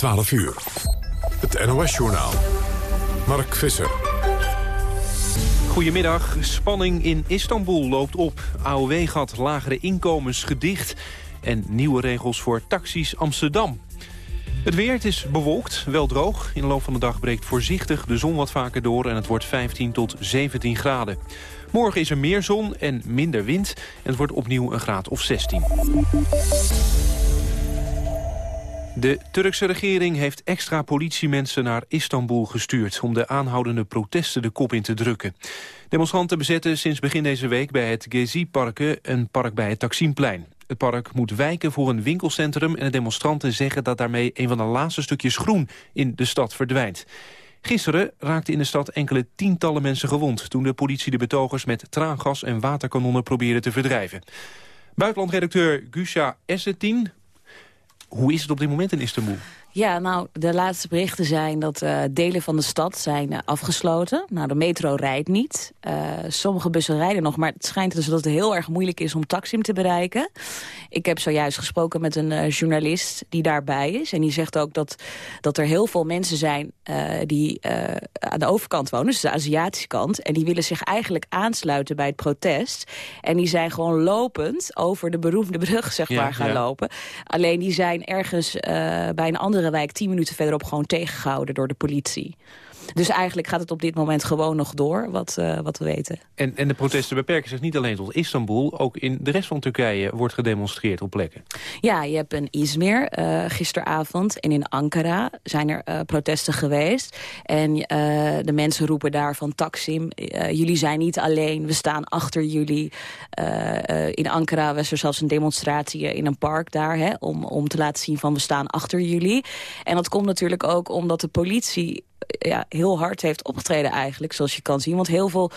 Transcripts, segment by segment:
12 uur. Het NOS-journaal. Mark Visser. Goedemiddag. Spanning in Istanbul loopt op. AOW-gat lagere inkomens gedicht. En nieuwe regels voor taxis Amsterdam. Het weer, het is bewolkt, wel droog. In de loop van de dag breekt voorzichtig de zon wat vaker door... en het wordt 15 tot 17 graden. Morgen is er meer zon en minder wind. En het wordt opnieuw een graad of 16. De Turkse regering heeft extra politiemensen naar Istanbul gestuurd... om de aanhoudende protesten de kop in te drukken. Demonstranten bezetten sinds begin deze week bij het Gezi-parken... een park bij het Taksimplein. Het park moet wijken voor een winkelcentrum... en de demonstranten zeggen dat daarmee een van de laatste stukjes groen in de stad verdwijnt. Gisteren raakten in de stad enkele tientallen mensen gewond... toen de politie de betogers met traangas en waterkanonnen probeerde te verdrijven. Buitenlandredacteur Gusha Essetin hoe is het op dit moment in Istanbul? Ja, nou, de laatste berichten zijn dat uh, delen van de stad zijn uh, afgesloten. Nou, de metro rijdt niet. Uh, sommige bussen rijden nog, maar het schijnt dus dat het heel erg moeilijk is om Taksim te bereiken. Ik heb zojuist gesproken met een journalist die daarbij is. En die zegt ook dat, dat er heel veel mensen zijn die aan de overkant wonen, dus de Aziatische kant. En die willen zich eigenlijk aansluiten bij het protest. En die zijn gewoon lopend over de beroemde brug, zeg maar, gaan ja. lopen. Alleen die zijn ergens bij een andere wijk tien minuten verderop gewoon tegengehouden door de politie. Dus eigenlijk gaat het op dit moment gewoon nog door, wat, uh, wat we weten. En, en de protesten beperken zich niet alleen tot Istanbul. Ook in de rest van Turkije wordt gedemonstreerd op plekken. Ja, je hebt in Izmir uh, gisteravond en in Ankara zijn er uh, protesten geweest. En de mensen roepen daar van Taksim, jullie zijn niet alleen, we staan achter jullie. in Ankara was er zelfs een demonstratie in een park daar... Hè, om, om te laten zien van we staan achter jullie. En dat komt natuurlijk ook omdat de politie ja, heel hard heeft opgetreden eigenlijk, zoals je kan zien. Want heel veel...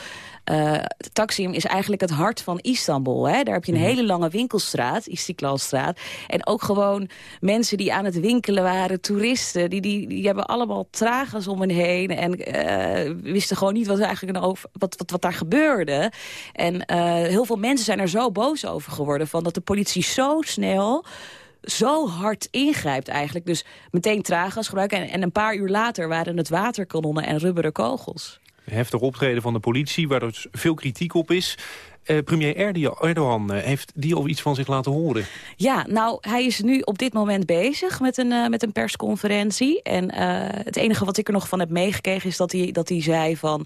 Uh, Taksim is eigenlijk het hart van Istanbul. Hè? Daar heb je een mm hele lange winkelstraat, Istiklalstraat. En ook gewoon mensen die aan het winkelen waren, toeristen... die, die, die hebben allemaal tragens om hen heen... en uh, wisten gewoon niet wat, eigenlijk over, wat, wat, wat daar gebeurde. En uh, heel veel mensen zijn er zo boos over geworden... van dat de politie zo snel zo hard ingrijpt eigenlijk. Dus meteen traaggas gebruiken. En, en een paar uur later waren het waterkanonnen en rubberen kogels. Heftig optreden van de politie, waar dus veel kritiek op is. Uh, premier Erdogan, uh, heeft die al iets van zich laten horen? Ja, nou, hij is nu op dit moment bezig met een, uh, met een persconferentie. En het enige wat ik er nog van heb meegekregen is dat hij, dat hij zei van...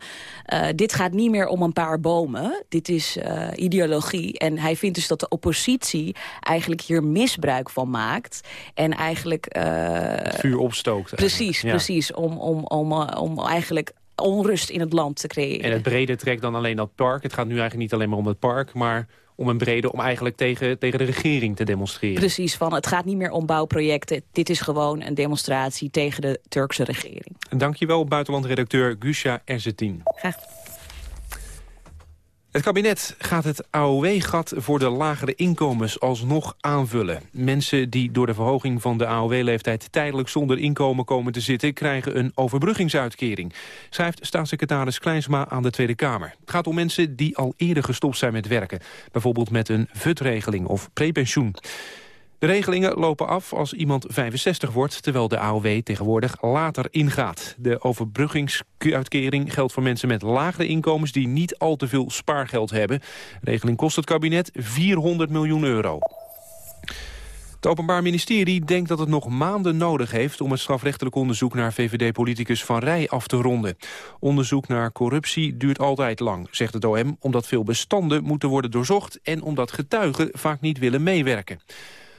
dit gaat niet meer om een paar bomen, dit is ideologie. En hij vindt dus dat de oppositie eigenlijk hier misbruik van maakt. En eigenlijk... Vuur opstookt. Precies, ja. precies. Om, om, om, om eigenlijk onrust in het land te creëren. En het brede trekt dan alleen dat park. Het gaat nu eigenlijk niet alleen maar om het park, maar om een brede, om eigenlijk tegen, tegen de regering te demonstreren. Precies, van het gaat niet meer om bouwprojecten. Dit is gewoon een demonstratie tegen de Turkse regering. Dankjewel, buitenlandredacteur Gusha Erzetin. Graag het kabinet gaat het AOW-gat voor de lagere inkomens alsnog aanvullen. Mensen die door de verhoging van de AOW-leeftijd tijdelijk zonder inkomen komen te zitten... krijgen een overbruggingsuitkering, schrijft staatssecretaris Kleinsma aan de Tweede Kamer. Het gaat om mensen die al eerder gestopt zijn met werken. Bijvoorbeeld met een VUT-regeling of prepensioen. De regelingen lopen af als iemand 65 wordt... terwijl de AOW tegenwoordig later ingaat. De overbruggingsuitkering geldt voor mensen met lagere inkomens... die niet al te veel spaargeld hebben. De regeling kost het kabinet 400 miljoen euro. Het Openbaar Ministerie denkt dat het nog maanden nodig heeft... om het strafrechtelijk onderzoek naar VVD-politicus Van Rij af te ronden. Onderzoek naar corruptie duurt altijd lang, zegt het OM... omdat veel bestanden moeten worden doorzocht... en omdat getuigen vaak niet willen meewerken.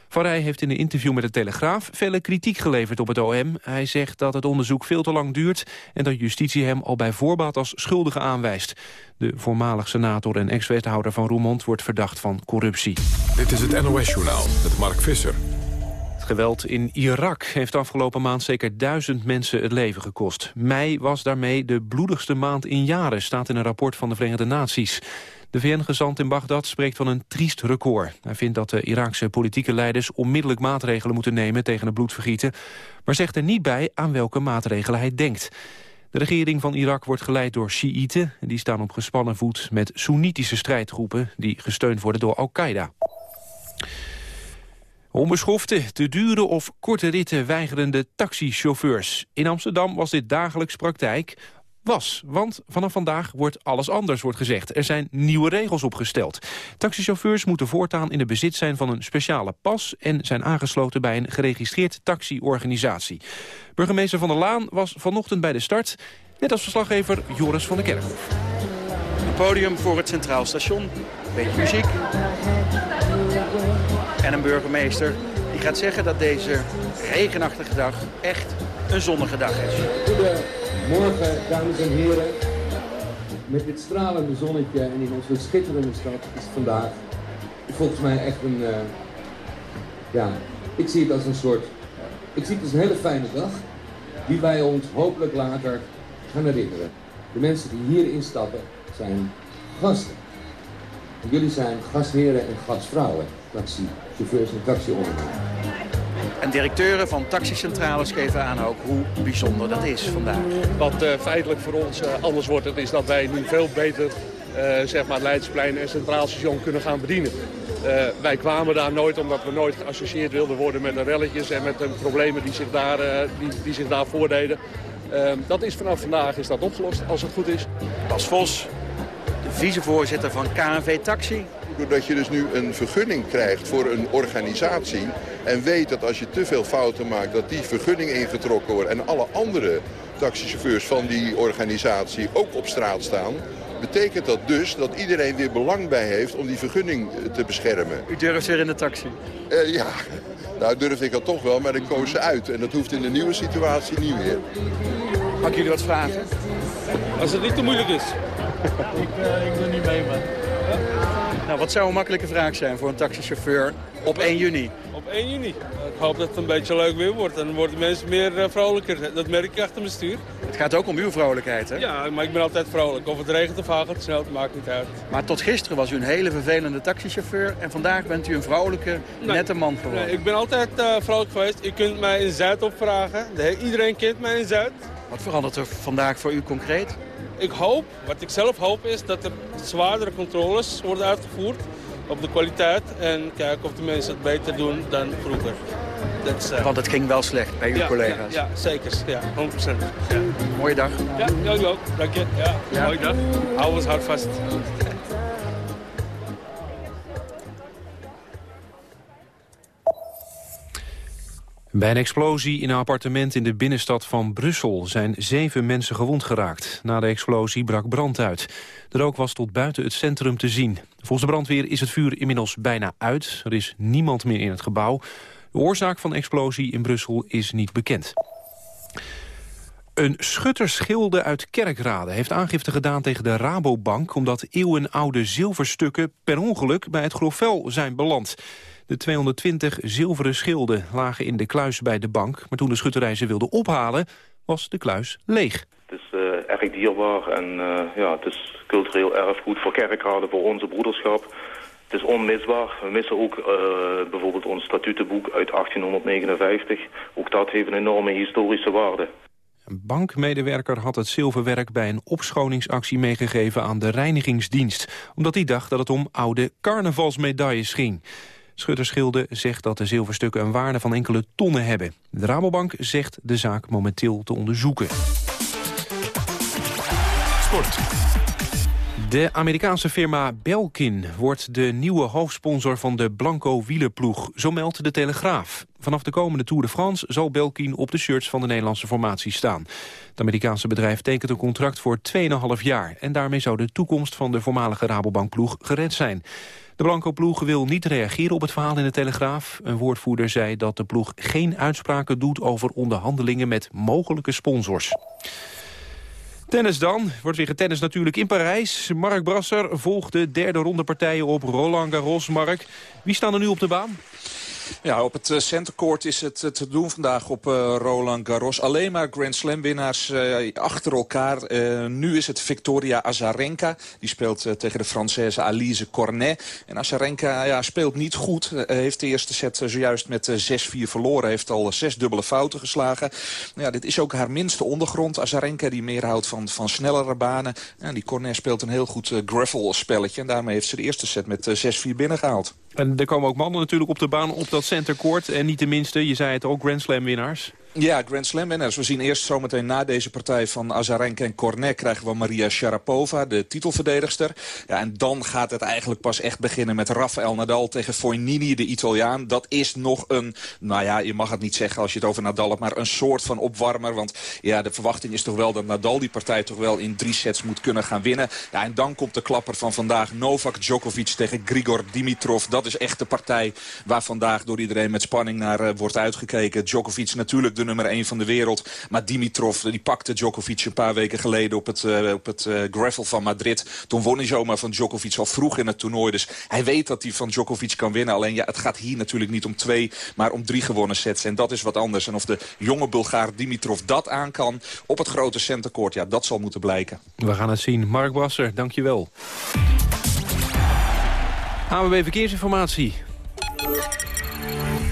Van Rij heeft in een interview met de Telegraaf vele kritiek geleverd op het OM. Hij zegt dat het onderzoek veel te lang duurt... en dat justitie hem al bij voorbaat als schuldige aanwijst. De voormalig senator en ex-wethouder van Roermond wordt verdacht van corruptie. Dit is het NOS-journaal met Mark Visser. Het geweld in Irak heeft afgelopen maand zeker duizend mensen het leven gekost. Mei was daarmee de bloedigste maand in jaren, staat in een rapport van de Verenigde Naties. De VN-gezant in Bagdad spreekt van een triest record. Hij vindt dat de Iraakse politieke leiders onmiddellijk maatregelen moeten nemen tegen het bloedvergieten, maar zegt er niet bij aan welke maatregelen hij denkt. De regering van Irak wordt geleid door Sjiïten. Die staan op gespannen voet met Soenitische strijdgroepen... die gesteund worden door Al-Qaeda. Onbeschofte, te dure of korte ritten weigerende taxichauffeurs. In Amsterdam was dit dagelijks praktijk. Was, want vanaf vandaag wordt alles anders, wordt gezegd. Er zijn nieuwe regels opgesteld. Taxichauffeurs moeten voortaan in de bezit zijn van een speciale pas... en zijn aangesloten bij een geregistreerd taxiorganisatie. Burgemeester Van der Laan was vanochtend bij de start... net als verslaggever Joris van der Kerkhof. Een podium voor het Centraal Station, beetje muziek en een burgemeester die gaat zeggen dat deze regenachtige dag echt een zonnige dag is. Goedemorgen, dames en heren. Met dit stralende zonnetje en in onze schitterende stad is vandaag volgens mij echt een... Uh, ja, ik zie het als een soort... Ik zie het als een hele fijne dag die wij ons hopelijk later gaan herinneren. De mensen die hier instappen zijn gasten. En jullie zijn gastheren en gastvrouwen, taxichauffeurs en taxiondernemers. En directeuren van taxicentrales geven aan ook hoe bijzonder dat is vandaag. Wat uh, feitelijk voor ons uh, anders wordt, het is dat wij nu veel beter uh, zeg maar Leidsplein en Centraal Station kunnen gaan bedienen. wij kwamen daar nooit omdat we nooit geassocieerd wilden worden met de relletjes en met de problemen die zich daar, die, die zich daar voordeden. dat is vanaf vandaag is dat opgelost, als het goed is. Bas Vos, de vicevoorzitter van KNV Taxi. Doordat je dus nu een vergunning krijgt voor een organisatie... en weet dat als je te veel fouten maakt, dat die vergunning ingetrokken wordt... en alle andere taxichauffeurs van die organisatie ook op straat staan betekent dat dus dat iedereen weer belang bij heeft om die vergunning eh, te beschermen. U durft weer in de taxi? Uh, ja, nou durf ik dat toch wel, maar ik koos ze uit. En dat hoeft in de nieuwe situatie niet meer. Mag ik jullie wat vragen? Als het niet te moeilijk is. ik, uh, ik doe niet mee, man. Nou, wat zou een makkelijke vraag zijn voor een taxichauffeur op 1 juni? Op 1 juni. Ik hoop dat het een beetje leuk weer wordt. Dan worden mensen meer uh, vrolijker. Dat merk ik achter mijn stuur. Het gaat ook om uw vrolijkheid, hè? Ja, maar ik ben altijd vrolijk. Of het regent of hagelt, snel, het maakt niet uit. Maar tot gisteren was u een hele vervelende taxichauffeur. En vandaag bent u een vrolijke, nette man geworden. Nee, ik ben altijd uh, vrolijk geweest. U kunt mij in Zuid opvragen. Iedereen kent mij in Zuid. Wat verandert er vandaag voor u concreet? Ik hoop, wat ik zelf hoop is dat er zwaardere controles worden uitgevoerd op de kwaliteit. En kijken of de mensen het beter doen dan vroeger. Uh... Want het ging wel slecht bij uw collega's. Ja, ja, zeker. Ja, 100%. Ja. Mooie dag. Ja, jullie ook. Dank je. Ja, Mooie dag. Hou ons hard vast. Bij een explosie in een appartement in de binnenstad van Brussel zijn zeven mensen gewond geraakt. Na de explosie brak brand uit. De rook was tot buiten het centrum te zien. Volgens de brandweer is het vuur inmiddels bijna uit. Er is niemand meer in het gebouw. De oorzaak van de explosie in Brussel is niet bekend. Een schutterschilde uit Kerkrade heeft aangifte gedaan tegen de Rabobank... omdat eeuwenoude zilverstukken per ongeluk bij het grofvel zijn beland. De 220 zilveren schilden lagen in de kluis bij de bank... maar toen de schutterij ze wilde ophalen, was de kluis leeg. Het is uh, erg dierbaar en uh, ja, het is cultureel erfgoed voor Kerkrade, voor onze broederschap. Het is onmisbaar. We missen ook uh, bijvoorbeeld ons statutenboek uit 1859. Ook dat heeft een enorme historische waarde. Een bankmedewerker had het zilverwerk bij een opschoningsactie meegegeven aan de reinigingsdienst. Omdat hij dacht dat het om oude carnavalsmedailles ging. Schutterschilde zegt dat de zilverstukken een waarde van enkele tonnen hebben. De Rabobank zegt de zaak momenteel te onderzoeken. Sport. De Amerikaanse firma Belkin wordt de nieuwe hoofdsponsor van de Blanco wielerploeg. Zo meldt de Telegraaf. Vanaf de komende Tour de France zal Belkin op de shirts van de Nederlandse formatie staan. Het Amerikaanse bedrijf tekent een contract voor 2,5 jaar. En daarmee zou de toekomst van de voormalige Rabobankploeg gered zijn. De Blanco-ploeg wil niet reageren op het verhaal in de Telegraaf. Een woordvoerder zei dat de ploeg geen uitspraken doet over onderhandelingen met mogelijke sponsors. Tennis dan. Wordt weer getennis natuurlijk in Parijs. Mark Brasser volgt de derde ronde partijen op Roland Garros. Mark, wie staan er nu op de baan? Ja, op het eh, centercourt is het eh, te doen vandaag op uh, Roland Garros. Alleen maar Grand Slam winnaars uh, achter elkaar. Nu is het Victoria Azarenka. Die speelt tegen de Française Alice Cornet. En Azarenka ja, speelt niet goed. heeft de eerste set zojuist met 6-4 verloren. Heeft al zes dubbele fouten geslagen. Ja, dit is ook haar minste ondergrond. Azarenka die meer houdt van, van snellere banen. Ja, die Cornet speelt een heel goed gravel spelletje. En daarmee heeft ze de eerste set met 6-4 binnengehaald. En er komen ook mannen natuurlijk op de baan op dat centercourt. En niet de minste, je zei het ook, Grand Slam winnaars. Ja, Grand Slam winnaars. We zien eerst zometeen na deze partij van Azarenka en Cornet... krijgen we Maria Sharapova, de titelverdedigster. Ja, en dan gaat het eigenlijk pas echt beginnen met Rafael Nadal tegen Fognini, de Italiaan. Dat is nog een, nou ja, je mag het niet zeggen als je het over Nadal hebt... maar een soort van opwarmer. Want ja, de verwachting is toch wel dat Nadal die partij toch wel in drie sets moet kunnen gaan winnen. Ja, en dan komt de klapper van vandaag. Novak Djokovic tegen Grigor Dimitrov. Dat is echt de partij waar vandaag door iedereen met spanning naar uh, wordt uitgekeken. Djokovic natuurlijk de nummer 1 van de wereld. Maar Dimitrov die pakte Djokovic een paar weken geleden op het, uh, op het uh, gravel van Madrid. Toen won hij zomaar van Djokovic al vroeg in het toernooi. Dus hij weet dat hij van Djokovic kan winnen. Alleen ja, het gaat hier natuurlijk niet om twee, maar om drie gewonnen sets. En dat is wat anders. En of de jonge Bulgaar Dimitrov dat aan kan op het grote centercourt, ja, dat zal moeten blijken. We gaan het zien. Mark Brasser, dankjewel. AWB Verkeersinformatie.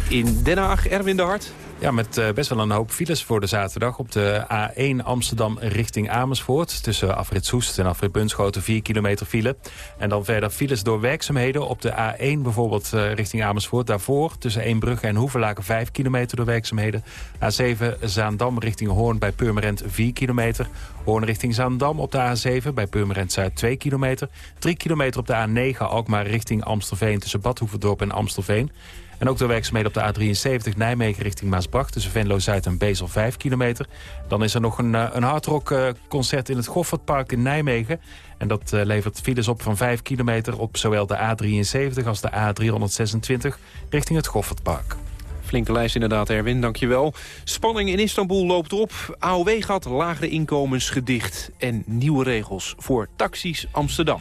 In Den Haag, Erwin de Hart. Ja, met uh, best wel een hoop files voor de zaterdag. Op de A1 Amsterdam richting Amersfoort. Tussen Afrit Soest en Afrit Bunschoten 4 kilometer file. En dan verder files door werkzaamheden. Op de A1 bijvoorbeeld uh, richting Amersfoort. Daarvoor tussen Eembrugge en Hoevelaken 5 kilometer door werkzaamheden. A7 Zaandam richting Hoorn bij Purmerend 4 kilometer. Hoorn richting Zaandam op de A7 bij Purmerend Zuid 2 kilometer. 3 kilometer op de A9 Alkmaar richting Amstelveen tussen Badhoevedorp en Amstelveen. En ook de werkzaamheden op de A73 Nijmegen richting Maasbracht... tussen Venlo-Zuid en Bezel 5 kilometer. Dan is er nog een, een hardrock concert in het Goffertpark in Nijmegen. En dat uh, levert files op van 5 kilometer op zowel de A73 als de A326 richting het Goffertpark. Flinke lijst inderdaad, Erwin, dankjewel. Spanning in Istanbul loopt op. AOW gaat lagere inkomens gedicht. En nieuwe regels voor taxis Amsterdam.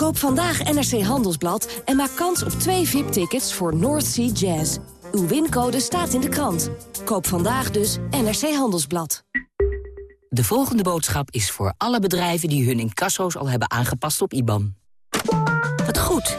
Koop vandaag NRC Handelsblad en maak kans op twee VIP-tickets voor North Sea Jazz. Uw wincode staat in de krant. Koop vandaag dus NRC Handelsblad. De volgende boodschap is voor alle bedrijven die hun incasso's al hebben aangepast op IBAN. Wat goed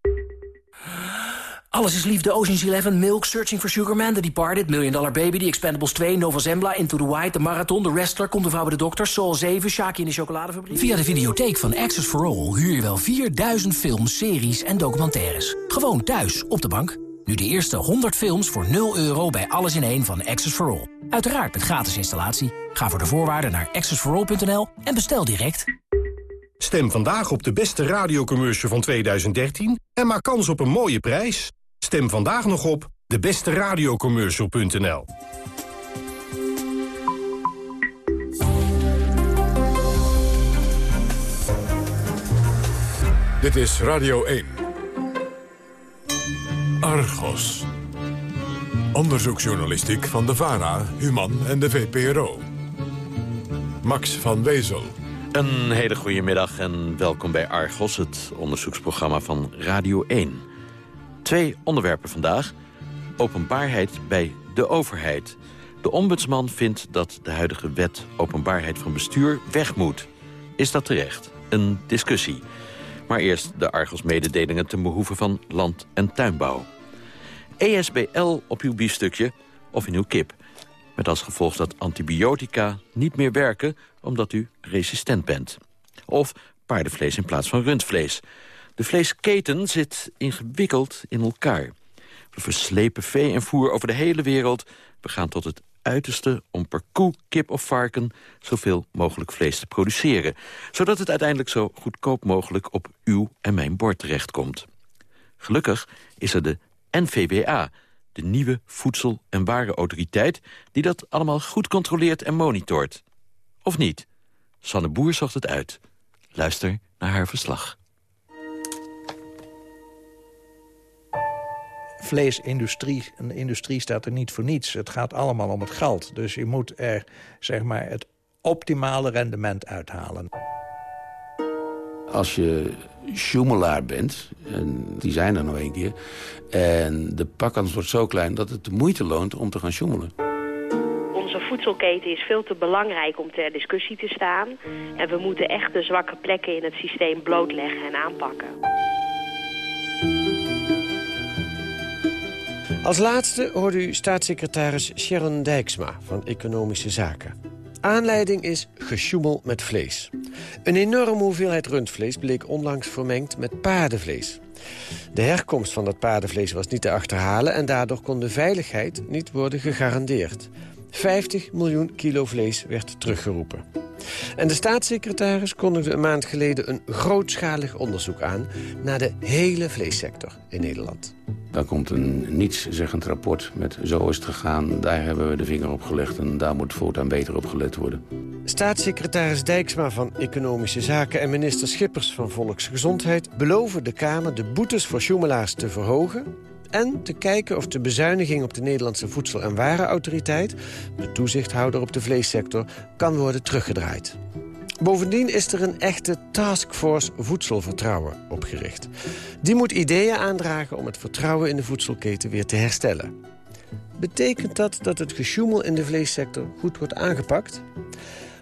Alles is liefde, Ocean's Eleven, Milk, Searching for Sugar Man, The Departed, Million Dollar Baby, The Expendables 2, Nova Zembla, Into the White, The Marathon, The Wrestler, Komt de Vrouw bij de Dokter, Soul 7, Shaki in de Chocoladefabriek. Via de videotheek van Access for All huur je wel 4000 films, series en documentaires. Gewoon thuis, op de bank. Nu de eerste 100 films voor 0 euro bij Alles in één van Access for All. Uiteraard met gratis installatie. Ga voor de voorwaarden naar accessforall.nl en bestel direct. Stem vandaag op de beste radiocommercial van 2013 en maak kans op een mooie prijs. Stem vandaag nog op debesteradiocommercial.nl Dit is Radio 1. Argos. Onderzoeksjournalistiek van de VARA, Human en de VPRO. Max van Wezel. Een hele goede middag en welkom bij Argos, het onderzoeksprogramma van Radio 1. Twee onderwerpen vandaag. Openbaarheid bij de overheid. De ombudsman vindt dat de huidige wet openbaarheid van bestuur weg moet. Is dat terecht? Een discussie. Maar eerst de Argos-mededelingen ten behoeve van land- en tuinbouw. ESBL op uw biefstukje of in uw kip. Met als gevolg dat antibiotica niet meer werken omdat u resistent bent. Of paardenvlees in plaats van rundvlees. De vleesketen zit ingewikkeld in elkaar. We verslepen vee en voer over de hele wereld. We gaan tot het uiterste om per koe, kip of varken... zoveel mogelijk vlees te produceren. Zodat het uiteindelijk zo goedkoop mogelijk op uw en mijn bord terechtkomt. Gelukkig is er de NVWA, de nieuwe Voedsel- en Warenautoriteit... die dat allemaal goed controleert en monitort. Of niet? Sanne Boer zocht het uit. Luister naar haar verslag. Vleesindustrie, een industrie staat er niet voor niets. Het gaat allemaal om het geld. Dus je moet er zeg maar, het optimale rendement uithalen. Als je schoemelaar bent, en die zijn er nog een keer... en de pakkans wordt zo klein dat het de moeite loont om te gaan sjoemelen. Onze voedselketen is veel te belangrijk om ter discussie te staan. En we moeten echt de zwakke plekken in het systeem blootleggen en aanpakken. Als laatste hoort u staatssecretaris Sharon Dijksma van Economische Zaken. Aanleiding is gesjoemel met vlees. Een enorme hoeveelheid rundvlees bleek onlangs vermengd met paardenvlees. De herkomst van dat paardenvlees was niet te achterhalen... en daardoor kon de veiligheid niet worden gegarandeerd. 50 miljoen kilo vlees werd teruggeroepen. En de staatssecretaris kondigde een maand geleden een grootschalig onderzoek aan... naar de hele vleessector in Nederland. Dan komt een nietszeggend rapport met zo is het gegaan, daar hebben we de vinger op gelegd... en daar moet voortaan beter op gelet worden. Staatssecretaris Dijksma van Economische Zaken en minister Schippers van Volksgezondheid... beloven de Kamer de boetes voor joemelaars te verhogen en te kijken of de bezuiniging op de Nederlandse Voedsel- en Warenautoriteit... de toezichthouder op de vleessector, kan worden teruggedraaid. Bovendien is er een echte taskforce voedselvertrouwen opgericht. Die moet ideeën aandragen om het vertrouwen in de voedselketen weer te herstellen. Betekent dat dat het gesjoemel in de vleessector goed wordt aangepakt?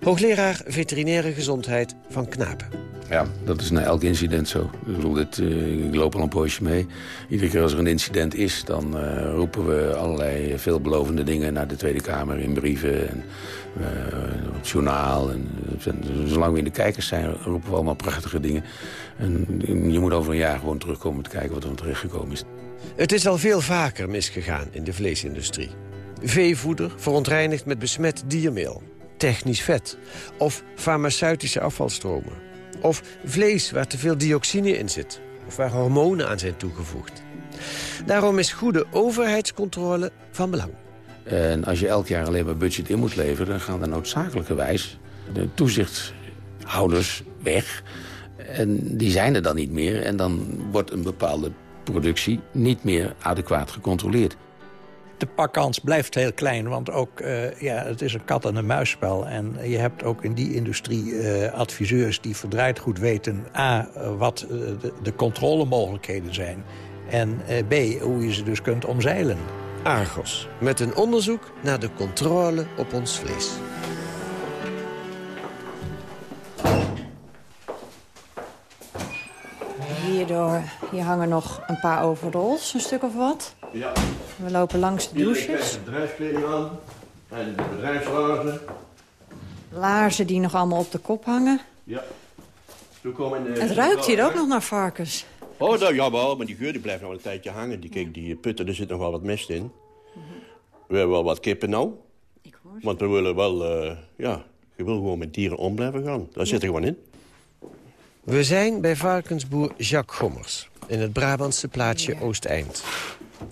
Hoogleraar veterinaire gezondheid van Knapen. Ja, dat is na elk incident zo. Ik, bedoel, dit, uh, ik loop al een poosje mee. Iedere keer als er een incident is, dan uh, roepen we allerlei veelbelovende dingen naar de Tweede Kamer in brieven en uh, op het journaal. En, zolang we in de kijkers zijn, roepen we allemaal prachtige dingen. En je moet over een jaar gewoon terugkomen om te kijken wat er terechtgekomen is. Het is al veel vaker misgegaan in de vleesindustrie. Veevoeder verontreinigd met besmet diermeel, technisch vet of farmaceutische afvalstromen. Of vlees waar te veel dioxine in zit. Of waar hormonen aan zijn toegevoegd. Daarom is goede overheidscontrole van belang. En als je elk jaar alleen maar budget in moet leveren... dan gaan er noodzakelijkerwijs de toezichthouders weg. En die zijn er dan niet meer. En dan wordt een bepaalde productie niet meer adequaat gecontroleerd de pakkans blijft heel klein, want ook, uh, ja, het is een kat- en een muisspel. En je hebt ook in die industrie uh, adviseurs die verdraaid goed weten... a, wat de, de controlemogelijkheden zijn... en b, hoe je ze dus kunt omzeilen. Argos, met een onderzoek naar de controle op ons vlees. Hierdoor, hier hangen nog een paar overalls, een stuk of wat. Ja. We lopen langs de douches. Hier de bedrijfskleding aan en de bedrijfslaarzen. Laarzen die nog allemaal op de kop hangen. Ja. Zo komen de het ruikt hier ook nog naar varkens. Oh, dat, jawel, maar die geur die blijft nog een tijdje hangen. Die, kijk, die putten, er zit nog wel wat mest in. We hebben wel wat kippen nou. Ik hoor Want we willen wel, uh, ja, je wil gewoon met dieren om blijven gaan. Daar zit er gewoon in. We zijn bij varkensboer Jacques Gommers in het Brabantse plaatsje Oosteind.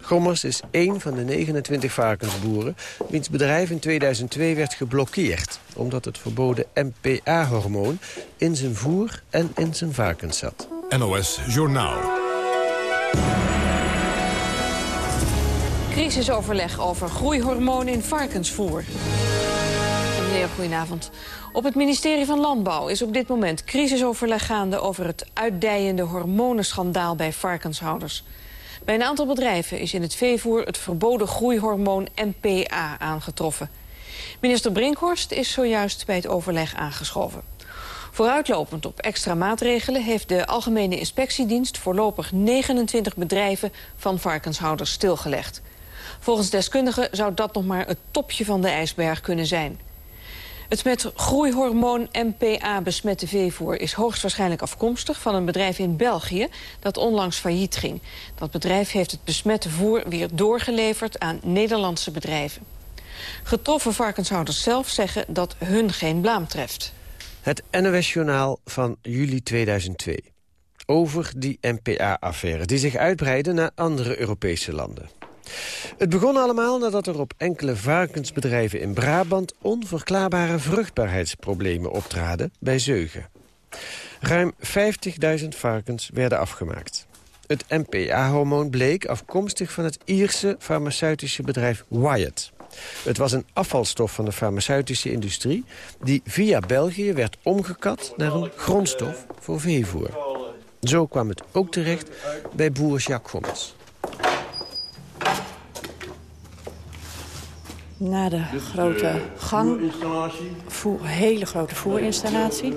Gommers is één van de 29 varkensboeren... wiens bedrijf in 2002 werd geblokkeerd... omdat het verboden MPA-hormoon in zijn voer en in zijn varkens zat. NOS Journaal. Crisisoverleg over groeihormoon in varkensvoer. Goedenavond. Op het ministerie van Landbouw is op dit moment crisisoverleg gaande... over het uitdijende hormonenschandaal bij varkenshouders. Bij een aantal bedrijven is in het veevoer het verboden groeihormoon MPA aangetroffen. Minister Brinkhorst is zojuist bij het overleg aangeschoven. Vooruitlopend op extra maatregelen heeft de Algemene Inspectiedienst voorlopig 29 bedrijven van varkenshouders stilgelegd. Volgens deskundigen zou dat nog maar het topje van de ijsberg kunnen zijn. Het met groeihormoon MPA besmette veevoer is hoogstwaarschijnlijk afkomstig van een bedrijf in België dat onlangs failliet ging. Dat bedrijf heeft het besmette voer weer doorgeleverd aan Nederlandse bedrijven. Getroffen varkenshouders zelf zeggen dat hun geen blaam treft. Het NOS-journaal van juli 2002. Over die NPA-affaire die zich uitbreidde naar andere Europese landen. Het begon allemaal nadat er op enkele varkensbedrijven in Brabant... onverklaarbare vruchtbaarheidsproblemen optraden bij zeugen. Ruim 50.000 varkens werden afgemaakt. Het NPA-hormoon bleek afkomstig van het Ierse farmaceutische bedrijf Wyeth. Het was een afvalstof van de farmaceutische industrie... die via België werd omgekat naar een grondstof voor veevoer. Zo kwam het ook terecht bij boer Jacques Gommers. Na de grote gang, voer, hele grote voerinstallatie.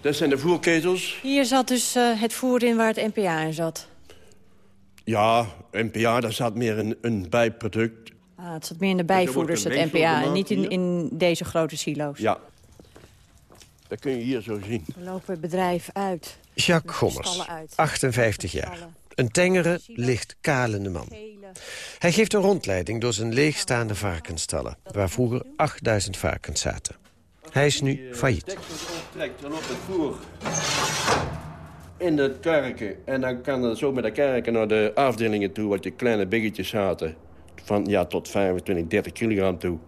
Dat zijn de voerketels. Hier zat dus uh, het voer in waar het NPA in zat. Ja, NPA, daar zat meer een, een bijproduct. Ah, het zat meer in de bijvoeders, het NPA, en niet in, in deze grote silo's. Ja, dat kun je hier zo zien. We lopen het bedrijf uit. Jacques Gommers, 58 jaar. Een tengere, licht kalende man. Hij geeft een rondleiding door zijn leegstaande varkensstallen... waar vroeger 8000 varkens zaten. Hij is nu failliet. trekt dan op het voer in de kerken. En dan kan het zo met de kerken naar de afdelingen toe... wat je kleine biggetjes zaten. Van ja, tot 25, 30 kilogram toe.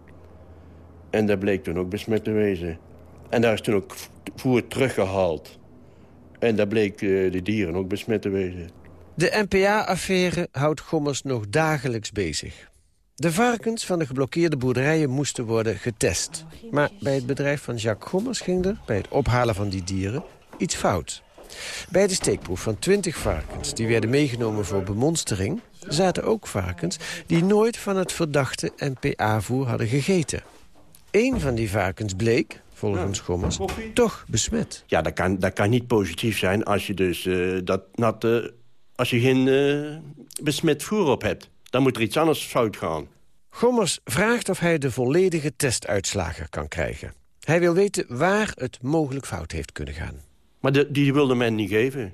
En dat bleek toen ook besmet te wezen. En daar is toen ook voer teruggehaald. En daar bleek uh, de dieren ook besmet te wezen. De NPA-affaire houdt Gommers nog dagelijks bezig. De varkens van de geblokkeerde boerderijen moesten worden getest. Maar bij het bedrijf van Jacques Gommers ging er, bij het ophalen van die dieren, iets fout. Bij de steekproef van 20 varkens die werden meegenomen voor bemonstering... zaten ook varkens die nooit van het verdachte NPA-voer hadden gegeten. Eén van die varkens bleek, volgens Gommers, toch besmet. Ja, dat kan, dat kan niet positief zijn als je dus uh, dat natte als je geen uh, besmet voer op hebt. Dan moet er iets anders fout gaan. Gommers vraagt of hij de volledige testuitslagen kan krijgen. Hij wil weten waar het mogelijk fout heeft kunnen gaan. Maar de, die wilde men niet geven.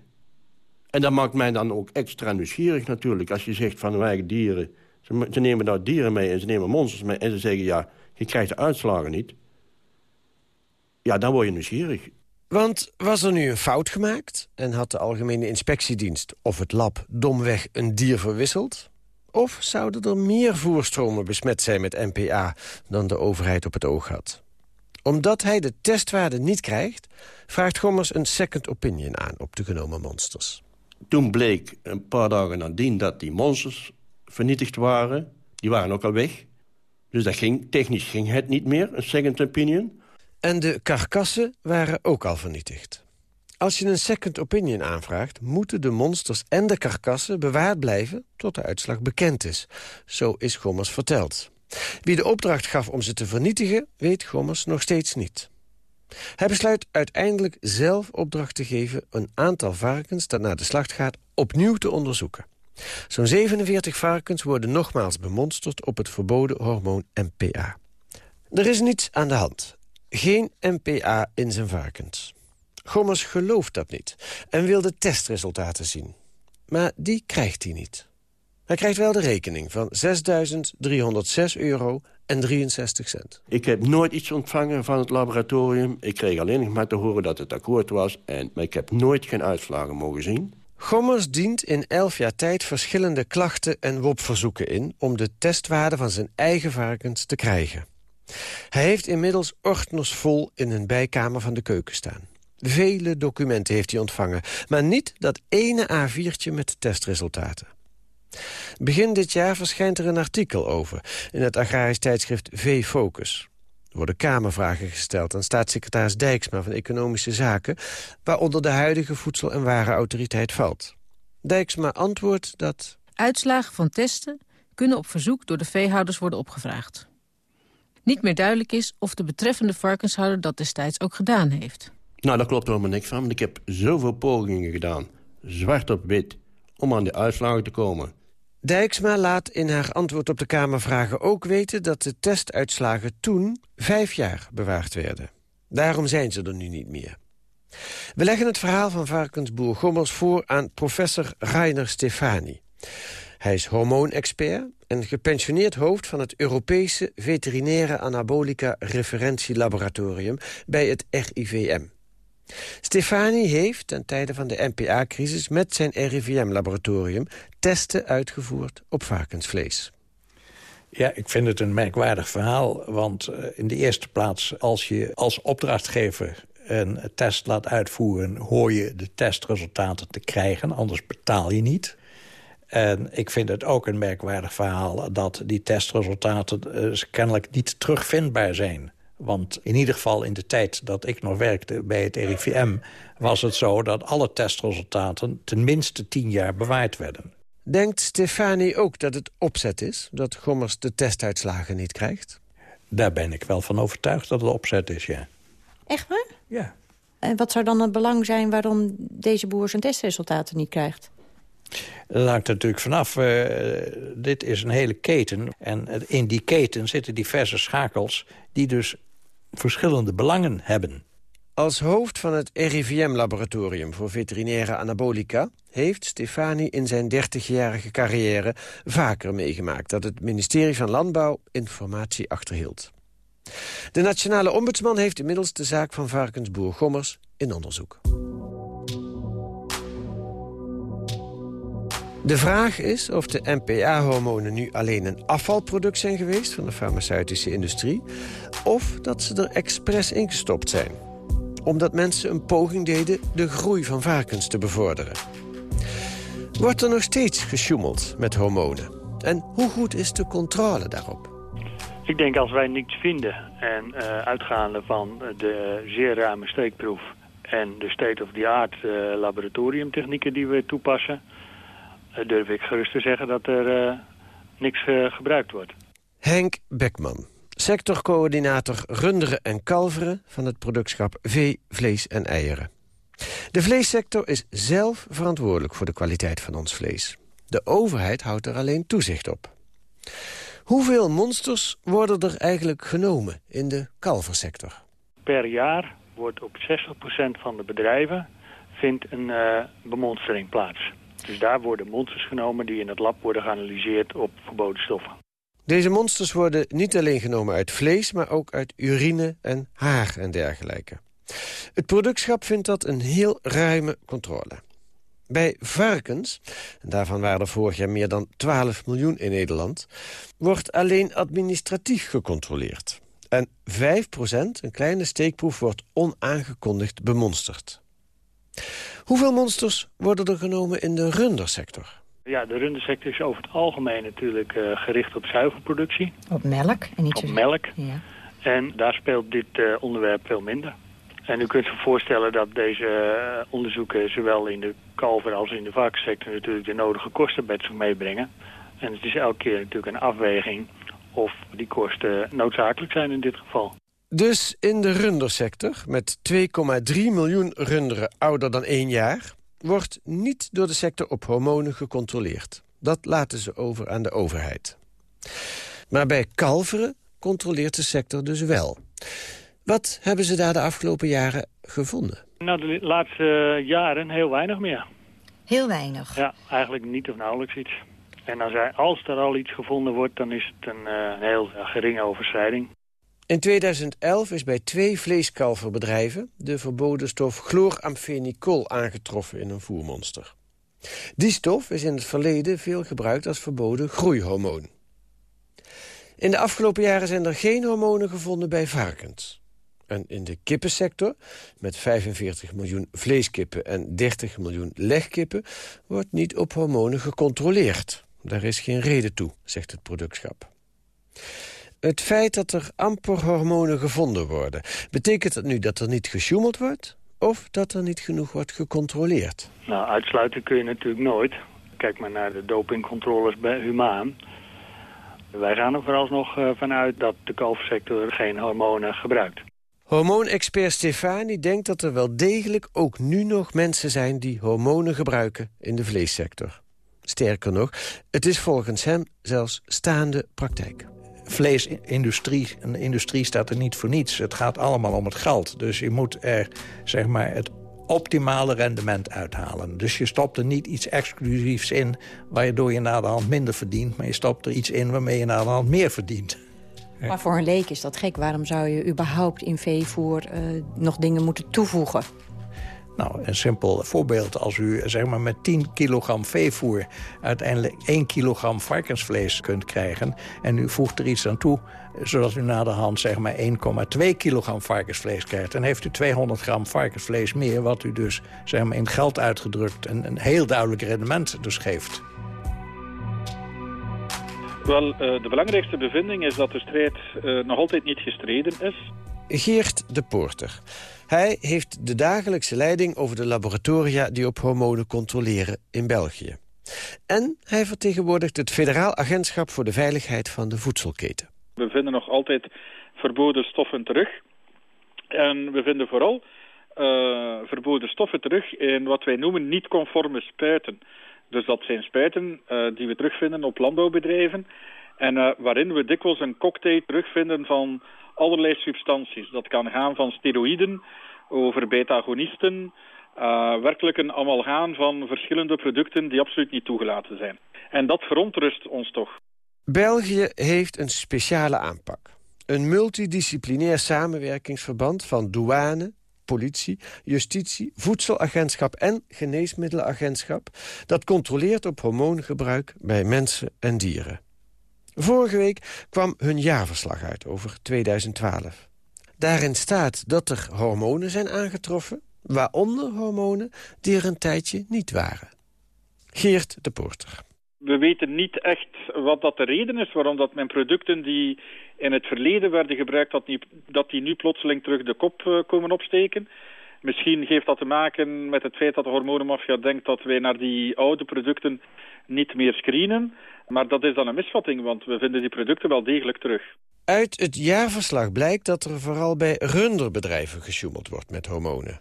En dat maakt mij dan ook extra nieuwsgierig natuurlijk. Als je zegt van wij dieren... Ze, ze nemen daar dieren mee en ze nemen monsters mee... en ze zeggen ja, je krijgt de uitslagen niet. Ja, dan word je nieuwsgierig. Want was er nu een fout gemaakt en had de Algemene Inspectiedienst of het lab domweg een dier verwisseld? Of zouden er meer voerstromen besmet zijn met NPA dan de overheid op het oog had? Omdat hij de testwaarde niet krijgt, vraagt Gommers een second opinion aan op de genomen monsters. Toen bleek een paar dagen nadien dat die monsters vernietigd waren. Die waren ook al weg. Dus dat ging, technisch ging het niet meer, een second opinion. En de karkassen waren ook al vernietigd. Als je een second opinion aanvraagt... moeten de monsters en de karkassen bewaard blijven tot de uitslag bekend is. Zo is Gommers verteld. Wie de opdracht gaf om ze te vernietigen, weet Gommers nog steeds niet. Hij besluit uiteindelijk zelf opdracht te geven... een aantal varkens dat naar de slacht gaat opnieuw te onderzoeken. Zo'n 47 varkens worden nogmaals bemonsterd op het verboden hormoon MPA. Er is niets aan de hand. Geen NPA in zijn varkens. Gommers gelooft dat niet en wil de testresultaten zien. Maar die krijgt hij niet. Hij krijgt wel de rekening van 6.306 euro en 63 cent. Ik heb nooit iets ontvangen van het laboratorium. Ik kreeg alleen nog maar te horen dat het akkoord was... En, maar ik heb nooit geen uitslagen mogen zien. Gommers dient in elf jaar tijd verschillende klachten en WOP-verzoeken in... om de testwaarde van zijn eigen varkens te krijgen. Hij heeft inmiddels vol in een bijkamer van de keuken staan. Vele documenten heeft hij ontvangen, maar niet dat ene A4'tje met testresultaten. Begin dit jaar verschijnt er een artikel over in het agrarisch tijdschrift V-Focus. Er worden kamervragen gesteld aan staatssecretaris Dijksma van Economische Zaken... waaronder de huidige Voedsel- en Warenautoriteit valt. Dijksma antwoordt dat... Uitslagen van testen kunnen op verzoek door de veehouders worden opgevraagd niet meer duidelijk is of de betreffende varkenshouder dat destijds ook gedaan heeft. Nou, daar klopt helemaal niks van, want ik heb zoveel pogingen gedaan, zwart op wit, om aan de uitslagen te komen. Dijksma laat in haar antwoord op de Kamervragen ook weten... dat de testuitslagen toen vijf jaar bewaard werden. Daarom zijn ze er nu niet meer. We leggen het verhaal van varkensboer Gommers voor aan professor Rainer Stefani. Hij is hormoonexpert en gepensioneerd hoofd van het Europese Veterinaire Anabolica Referentielaboratorium bij het RIVM. Stefani heeft ten tijde van de NPA-crisis met zijn RIVM-laboratorium testen uitgevoerd op varkensvlees. Ja, ik vind het een merkwaardig verhaal. Want eh, in de eerste plaats, als je als opdrachtgever een test laat uitvoeren... hoor je de testresultaten te krijgen, anders betaal je niet. En ik vind het ook een merkwaardig verhaal... dat die testresultaten uh, kennelijk niet terugvindbaar zijn. Want in ieder geval in de tijd dat ik nog werkte bij het RIVM... was het zo dat alle testresultaten tenminste tien jaar bewaard werden. Denkt Stefani ook dat het opzet is... dat Gommers de testuitslagen niet krijgt? Daar ben ik wel van overtuigd dat het opzet is, ja. Echt waar? Ja. En wat zou dan het belang zijn waarom deze boer zijn testresultaten niet krijgt? Dat hangt er natuurlijk vanaf. Uh, dit is een hele keten. En in die keten zitten diverse schakels... die dus verschillende belangen hebben. Als hoofd van het RIVM-laboratorium voor veterinaire anabolica... heeft Stefani in zijn 30-jarige carrière vaker meegemaakt... dat het ministerie van Landbouw informatie achterhield. De nationale ombudsman heeft inmiddels de zaak van varkensboer Gommers in onderzoek. De vraag is of de NPA-hormonen nu alleen een afvalproduct zijn geweest... van de farmaceutische industrie, of dat ze er expres ingestopt zijn. Omdat mensen een poging deden de groei van varkens te bevorderen. Wordt er nog steeds gesjoemeld met hormonen? En hoe goed is de controle daarop? Ik denk als wij niets vinden en uh, uitgaande van de zeer ruime steekproef... en de state-of-the-art uh, laboratoriumtechnieken die we toepassen eh, durf ik gerust te zeggen dat er uh, niks uh, gebruikt wordt. Henk Bekman, sectorcoördinator runderen en kalveren... van het productschap vee, vlees en eieren. De vleessector is zelf verantwoordelijk voor de kwaliteit van ons vlees. De overheid houdt er alleen toezicht op. Hoeveel monsters worden er eigenlijk genomen in de kalversector? Per jaar wordt op 60% van de bedrijven vindt een uh, bemonstering plaats. Dus daar worden monsters genomen die in het lab worden geanalyseerd op verboden stoffen. Deze monsters worden niet alleen genomen uit vlees, maar ook uit urine en haar en dergelijke. Het productschap vindt dat een heel ruime controle. Bij varkens, en daarvan waren er vorig jaar meer dan 12 miljoen in Nederland... wordt alleen administratief gecontroleerd. En 5% een kleine steekproef, wordt onaangekondigd bemonsterd. Hoeveel monsters worden er genomen in de rundersector? Ja, de rundersector is over het algemeen natuurlijk uh, gericht op zuivelproductie. Op melk en niet Op melk. Ja. En daar speelt dit uh, onderwerp veel minder. En u kunt zich voorstellen dat deze uh, onderzoeken zowel in de kalver als in de varkenssector natuurlijk de nodige kosten met zich meebrengen. En het is elke keer natuurlijk een afweging of die kosten noodzakelijk zijn in dit geval. Dus in de rundersector, met 2,3 miljoen runderen ouder dan één jaar... wordt niet door de sector op hormonen gecontroleerd. Dat laten ze over aan de overheid. Maar bij kalveren controleert de sector dus wel. Wat hebben ze daar de afgelopen jaren gevonden? Nou, de laatste jaren heel weinig meer. Heel weinig? Ja, eigenlijk niet of nauwelijks iets. En als er, als er al iets gevonden wordt, dan is het een, uh, een heel geringe overschrijding. In 2011 is bij twee vleeskalverbedrijven de verboden stof chloramphenicol aangetroffen in een voermonster. Die stof is in het verleden veel gebruikt als verboden groeihormoon. In de afgelopen jaren zijn er geen hormonen gevonden bij varkens. En in de kippensector, met 45 miljoen vleeskippen en 30 miljoen legkippen... wordt niet op hormonen gecontroleerd. Daar is geen reden toe, zegt het productschap. Het feit dat er amper hormonen gevonden worden... betekent dat nu dat er niet gesjoemeld wordt... of dat er niet genoeg wordt gecontroleerd? Nou, uitsluiten kun je natuurlijk nooit. Kijk maar naar de dopingcontroles bij Humaan. Wij gaan er vooralsnog uh, vanuit dat de kalfsector geen hormonen gebruikt. Hormoonexpert Stefani denkt dat er wel degelijk ook nu nog mensen zijn... die hormonen gebruiken in de vleessector. Sterker nog, het is volgens hem zelfs staande praktijk. Vleesindustrie, een industrie staat er niet voor niets. Het gaat allemaal om het geld. Dus je moet er zeg maar, het optimale rendement uithalen. Dus je stopt er niet iets exclusiefs in... waardoor je na de hand minder verdient... maar je stopt er iets in waarmee je na de hand meer verdient. Maar voor een leek is dat gek. Waarom zou je überhaupt in veevoer uh, nog dingen moeten toevoegen? Nou, een simpel voorbeeld. Als u zeg maar, met 10 kilogram veevoer uiteindelijk 1 kilogram varkensvlees kunt krijgen... en u voegt er iets aan toe, zodat u na de hand zeg maar 1,2 kilogram varkensvlees krijgt... dan heeft u 200 gram varkensvlees meer... wat u dus zeg maar, in geld uitgedrukt een, een heel duidelijk rendement dus geeft. Wel, uh, de belangrijkste bevinding is dat de strijd uh, nog altijd niet gestreden is. Geert de Poorter. Hij heeft de dagelijkse leiding over de laboratoria die op hormonen controleren in België. En hij vertegenwoordigt het Federaal Agentschap voor de Veiligheid van de Voedselketen. We vinden nog altijd verboden stoffen terug. En we vinden vooral uh, verboden stoffen terug in wat wij noemen niet-conforme spuiten. Dus dat zijn spuiten uh, die we terugvinden op landbouwbedrijven. En uh, waarin we dikwijls een cocktail terugvinden van allerlei substanties. Dat kan gaan van steroïden over beta-agonisten, uh, werkelijk een amalgaan van verschillende producten die absoluut niet toegelaten zijn. En dat verontrust ons toch. België heeft een speciale aanpak. Een multidisciplinair samenwerkingsverband van douane, politie, justitie, voedselagentschap en geneesmiddelenagentschap... dat controleert op hormoongebruik bij mensen en dieren. Vorige week kwam hun jaarverslag uit over 2012. Daarin staat dat er hormonen zijn aangetroffen... waaronder hormonen die er een tijdje niet waren. Geert de Poorter. We weten niet echt wat dat de reden is... waarom dat men producten die in het verleden werden gebruikt... dat die, dat die nu plotseling terug de kop uh, komen opsteken. Misschien heeft dat te maken met het feit dat de hormonenmafia denkt... dat wij naar die oude producten niet meer screenen... Maar dat is dan een misvatting, want we vinden die producten wel degelijk terug. Uit het jaarverslag blijkt dat er vooral bij runderbedrijven gesjoemeld wordt met hormonen.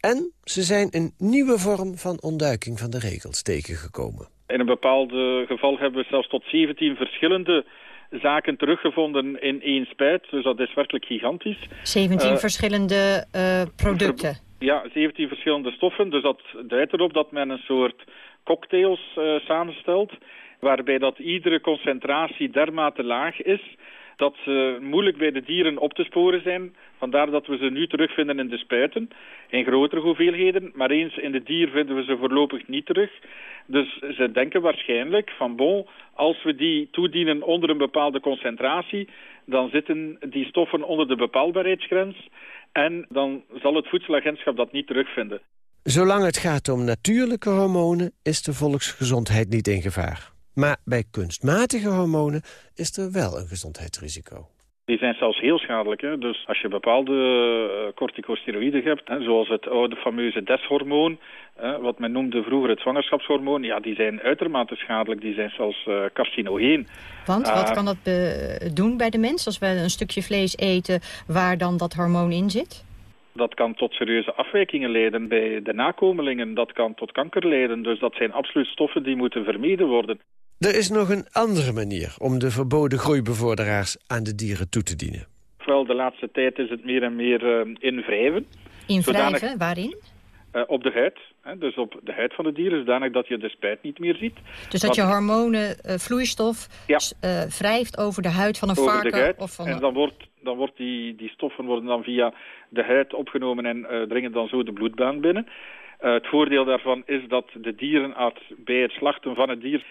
En ze zijn een nieuwe vorm van ontduiking van de regels tegengekomen. In een bepaald geval hebben we zelfs tot 17 verschillende zaken teruggevonden in één spuit. Dus dat is werkelijk gigantisch. 17 uh, verschillende uh, producten? Ja, 17 verschillende stoffen. Dus dat duidt erop dat men een soort cocktails uh, samenstelt waarbij dat iedere concentratie dermate laag is dat ze moeilijk bij de dieren op te sporen zijn. Vandaar dat we ze nu terugvinden in de spuiten, in grotere hoeveelheden. Maar eens in de dier vinden we ze voorlopig niet terug. Dus ze denken waarschijnlijk van bon, als we die toedienen onder een bepaalde concentratie, dan zitten die stoffen onder de bepaalbaarheidsgrens en dan zal het voedselagentschap dat niet terugvinden. Zolang het gaat om natuurlijke hormonen is de volksgezondheid niet in gevaar. Maar bij kunstmatige hormonen is er wel een gezondheidsrisico. Die zijn zelfs heel schadelijk. Hè? Dus als je bepaalde uh, corticosteroïden hebt, hè, zoals het oude fameuze deshormoon, hè, wat men noemde vroeger het zwangerschapshormoon, ja, die zijn uitermate schadelijk. Die zijn zelfs uh, carcinogeen. Want wat uh, kan dat doen bij de mens als we een stukje vlees eten waar dan dat hormoon in zit? Dat kan tot serieuze afwijkingen leiden bij de nakomelingen. Dat kan tot kanker leiden. Dus dat zijn absoluut stoffen die moeten vermeden worden. Er is nog een andere manier om de verboden groeibevorderaars aan de dieren toe te dienen. Wel, de laatste tijd is het meer en meer uh, invrijven. Invrijven? Zodanig, Waarin? Uh, op de huid. Hè, dus op de huid van de dieren, zodanig dat je de spijt niet meer ziet. Dus dat Wat, je hormonen, uh, vloeistof, ja. uh, wrijft over de huid van een over varken? De huid. Of van en dan wordt, dan wordt die, die stoffen worden dan via de huid opgenomen en dringen dan zo de bloedbaan binnen. het voordeel daarvan is dat de dierenarts bij het slachten van het dier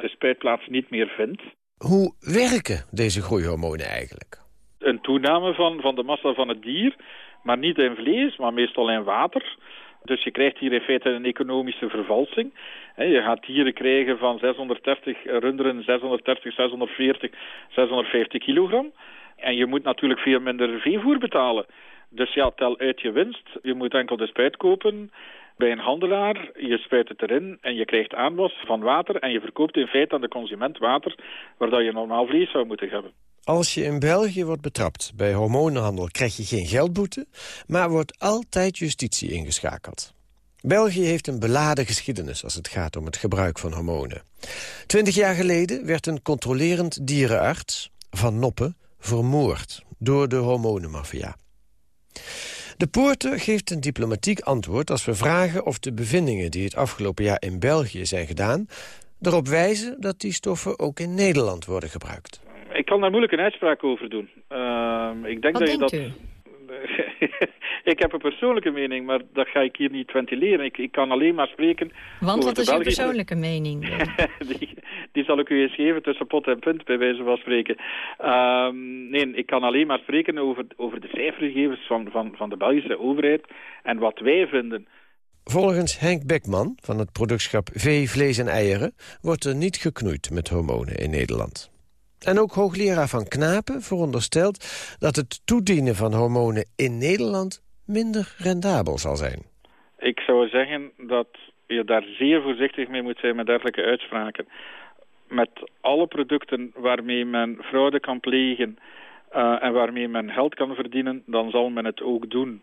de spuitplaats niet meer vindt. Hoe werken deze groeihormonen eigenlijk? Een toename van, van de massa van het dier, maar niet in vlees, maar meestal in water. Dus je krijgt hier in feite een economische vervalsing. Je gaat dieren krijgen van 630 runderen, 630, 640, 650 kilogram. En je moet natuurlijk veel minder veevoer betalen. Dus ja, tel uit je winst. Je moet enkel de spuit kopen bij een handelaar, je spuit het erin en je krijgt aanwas van water en je verkoopt in feite aan de consument water waar dat je normaal vlees zou moeten hebben. Als je in België wordt betrapt bij hormonenhandel krijg je geen geldboete, maar wordt altijd justitie ingeschakeld. België heeft een beladen geschiedenis als het gaat om het gebruik van hormonen. Twintig jaar geleden werd een controlerend dierenarts, Van Noppen, vermoord door de hormonenmafia. De Poorter geeft een diplomatiek antwoord als we vragen of de bevindingen die het afgelopen jaar in België zijn gedaan, erop wijzen dat die stoffen ook in Nederland worden gebruikt. Ik kan daar moeilijk een uitspraak over doen. Uh, ik denk Wat dat je denkt dat... u? ik heb een persoonlijke mening, maar dat ga ik hier niet ventileren. Ik, ik kan alleen maar spreken Want wat is uw persoonlijke mening? die, die zal ik u eens geven tussen pot en punt, bij wijze van spreken. Ehm, nee, ik kan alleen maar spreken over, over de cijfergegevens van, van, van de Belgische overheid en wat wij vinden. Volgens Henk Bekman van het productschap Vee, Vlees en Eieren... wordt er niet geknoeid met hormonen in Nederland. En ook hoogleraar Van Knapen veronderstelt dat het toedienen van hormonen in Nederland minder rendabel zal zijn. Ik zou zeggen dat je daar zeer voorzichtig mee moet zijn met dergelijke uitspraken. Met alle producten waarmee men fraude kan plegen eh, en waarmee men geld kan verdienen, dan zal men het ook doen.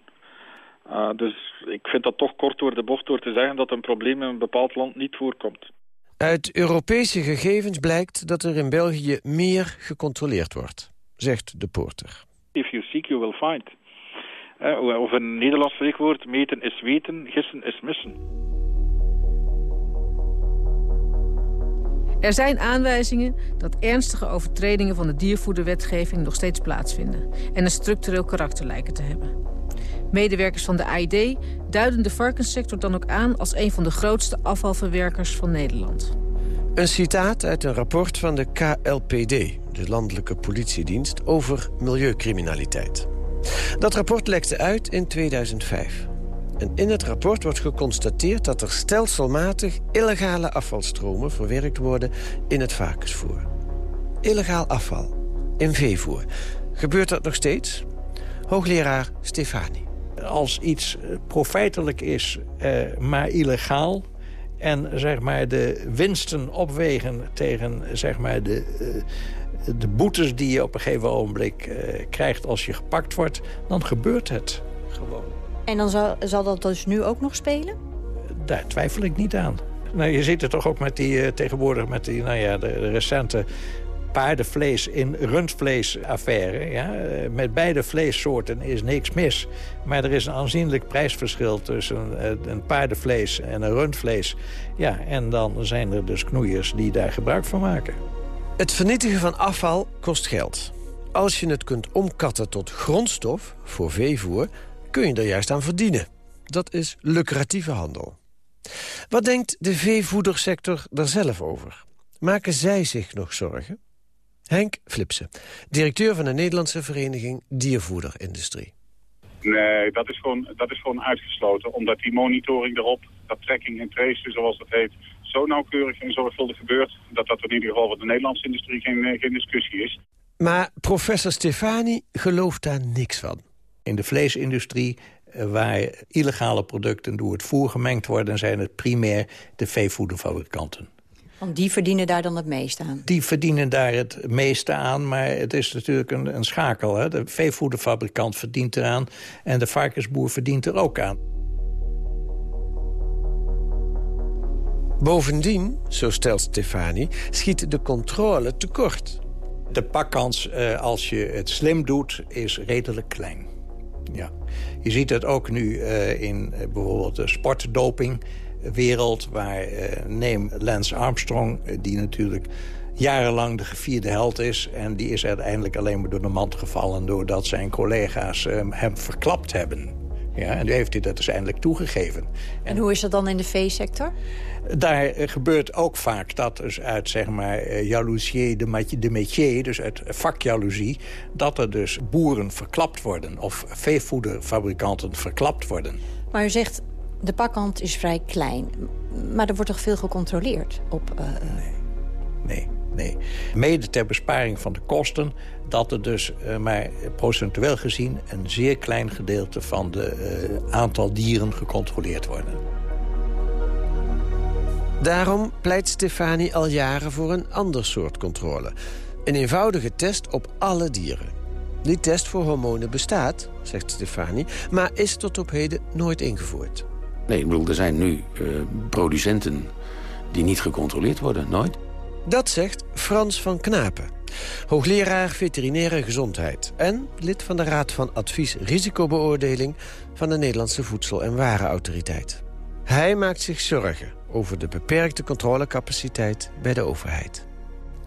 Uh, dus ik vind dat toch kort door de bocht door te zeggen dat een probleem in een bepaald land niet voorkomt. Uit Europese gegevens blijkt dat er in België meer gecontroleerd wordt, zegt de Poorter. If you seek, you will find. Uh, of een Nederlands spreekwoord, meten is weten, gissen is missen. Er zijn aanwijzingen dat ernstige overtredingen van de diervoederwetgeving nog steeds plaatsvinden en een structureel karakter lijken te hebben. Medewerkers van de AID duiden de varkenssector dan ook aan als een van de grootste afvalverwerkers van Nederland. Een citaat uit een rapport van de KLPD, de Landelijke Politiedienst, over milieucriminaliteit. Dat rapport lekte uit in 2005. En in het rapport wordt geconstateerd dat er stelselmatig illegale afvalstromen verwerkt worden in het varkensvoer. Illegaal afval in veevoer. Gebeurt dat nog steeds? Hoogleraar Stefani. Als iets profijtelijk is, eh, maar illegaal... en zeg maar, de winsten opwegen tegen zeg maar, de, uh, de boetes die je op een gegeven ogenblik krijgt... als je gepakt wordt, dan gebeurt het gewoon. En dan zal, zal dat dus nu ook nog spelen? Daar twijfel ik niet aan. Nou, je ziet het toch ook met die, tegenwoordig met die, nou ja, de, de recente paardenvlees in rundvleesaffaire. Ja? Met beide vleessoorten is niks mis. Maar er is een aanzienlijk prijsverschil tussen een, een paardenvlees en een rundvlees. Ja, en dan zijn er dus knoeiers die daar gebruik van maken. Het vernietigen van afval kost geld. Als je het kunt omkatten tot grondstof voor veevoer... kun je er juist aan verdienen. Dat is lucratieve handel. Wat denkt de veevoedersector daar zelf over? Maken zij zich nog zorgen? Henk Flipsen, directeur van de Nederlandse Vereniging Diervoederindustrie. Nee, dat is, gewoon, dat is gewoon uitgesloten. Omdat die monitoring erop, dat tracking en tracen zoals dat heet... zo nauwkeurig en zorgvuldig gebeurt... dat dat in ieder geval voor de Nederlandse industrie geen, geen discussie is. Maar professor Stefani gelooft daar niks van. In de vleesindustrie waar illegale producten door het voer gemengd worden... zijn het primair de veevoederfabrikanten. Want die verdienen daar dan het meeste aan? Die verdienen daar het meeste aan, maar het is natuurlijk een, een schakel. Hè? De veevoederfabrikant verdient eraan en de varkensboer verdient er ook aan. Bovendien, zo stelt Stefani, schiet de controle tekort. De pakkans, uh, als je het slim doet, is redelijk klein. Ja. Je ziet het ook nu uh, in uh, bijvoorbeeld de sportdoping wereld waar, uh, neem Lance Armstrong... die natuurlijk jarenlang de gevierde held is... en die is uiteindelijk alleen maar door de mand gevallen... doordat zijn collega's uh, hem verklapt hebben. Ja, en nu heeft hij dat dus eindelijk toegegeven. En, en hoe is dat dan in de veesector? Daar gebeurt ook vaak dat dus uit zeg maar jaloezie de, de métier, dus uit vakjaloezie, dat er dus boeren verklapt worden of veevoederfabrikanten verklapt worden. Maar u zegt de pakkant is vrij klein. Maar er wordt toch veel gecontroleerd op... Uh, nee, nee, nee. Mede ter besparing van de kosten... dat er dus uh, maar procentueel gezien... een zeer klein gedeelte van de uh, aantal dieren gecontroleerd worden. Daarom pleit Stefani al jaren voor een ander soort controle. Een eenvoudige test op alle dieren. Die test voor hormonen bestaat, zegt Stefani... maar is tot op heden nooit ingevoerd. Nee, ik bedoel, er zijn nu uh, producenten die niet gecontroleerd worden, nooit. Dat zegt Frans van Knapen, hoogleraar veterinaire gezondheid... en lid van de Raad van Advies Risicobeoordeling... van de Nederlandse Voedsel- en Warenautoriteit. Hij maakt zich zorgen over de beperkte controlecapaciteit bij de overheid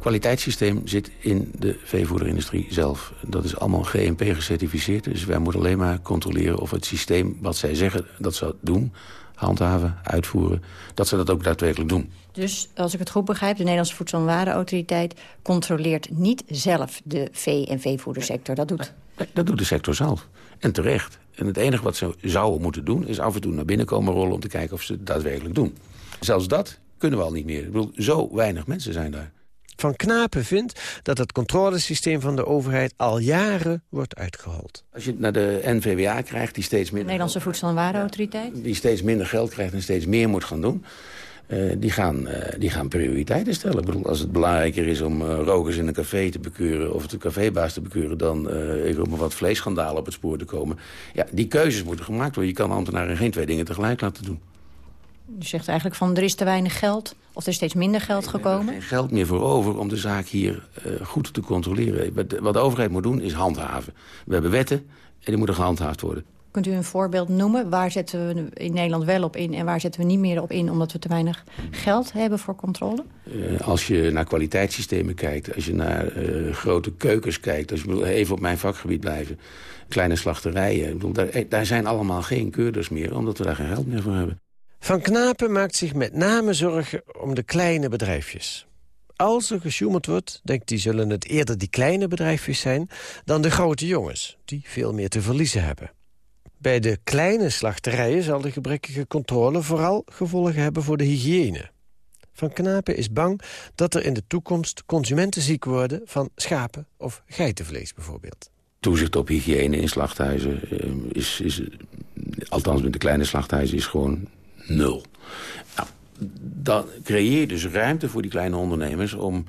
kwaliteitssysteem zit in de veevoederindustrie zelf. Dat is allemaal GMP gecertificeerd. Dus wij moeten alleen maar controleren of het systeem wat zij zeggen dat ze doen... handhaven, uitvoeren, dat ze dat ook daadwerkelijk doen. Dus als ik het goed begrijp, de Nederlandse Voedsel- en Warenautoriteit... controleert niet zelf de vee- en veevoedersector. Dat doet... Dat doet de sector zelf. En terecht. En het enige wat ze zouden moeten doen... is af en toe naar binnen komen rollen om te kijken of ze het daadwerkelijk doen. Zelfs dat kunnen we al niet meer. Ik bedoel, zo weinig mensen zijn daar. Van Knapen vindt dat het controlesysteem van de overheid al jaren wordt uitgehold. Als je het naar de NVWA krijgt, die steeds minder... Nederlandse Voedsel- en Warenautoriteit? Die steeds minder geld krijgt en steeds meer moet gaan doen... Uh, die, gaan, uh, die gaan prioriteiten stellen. Ik bedoel, als het belangrijker is om uh, rokers in een café te bekeuren... of de cafébaas te bekeuren... dan ik roep maar wat vleesschandalen op het spoor te komen. Ja, die keuzes moeten gemaakt worden. Je kan ambtenaren geen twee dingen tegelijk laten doen. U zegt eigenlijk van er is te weinig geld of er is steeds minder geld gekomen? Er is geen geld meer voor over om de zaak hier uh, goed te controleren. Wat de overheid moet doen is handhaven. We hebben wetten en die moeten gehandhaafd worden. Kunt u een voorbeeld noemen? Waar zetten we in Nederland wel op in en waar zetten we niet meer op in... omdat we te weinig geld hebben voor controle? Uh, als je naar kwaliteitssystemen kijkt, als je naar uh, grote keukens kijkt... als je even op mijn vakgebied blijven, kleine slachterijen... Bedoel, daar, daar zijn allemaal geen keurders meer, omdat we daar geen geld meer voor hebben. Van Knapen maakt zich met name zorgen om de kleine bedrijfjes. Als er gesjoemeld wordt, denkt hij, zullen het eerder die kleine bedrijfjes zijn... dan de grote jongens, die veel meer te verliezen hebben. Bij de kleine slachterijen zal de gebrekkige controle vooral gevolgen hebben voor de hygiëne. Van Knapen is bang dat er in de toekomst consumenten ziek worden van schapen of geitenvlees bijvoorbeeld. Toezicht op hygiëne in slachthuizen is, is althans met de kleine slachthuizen, is gewoon nul. Nou, dan creëer je dus ruimte voor die kleine ondernemers... om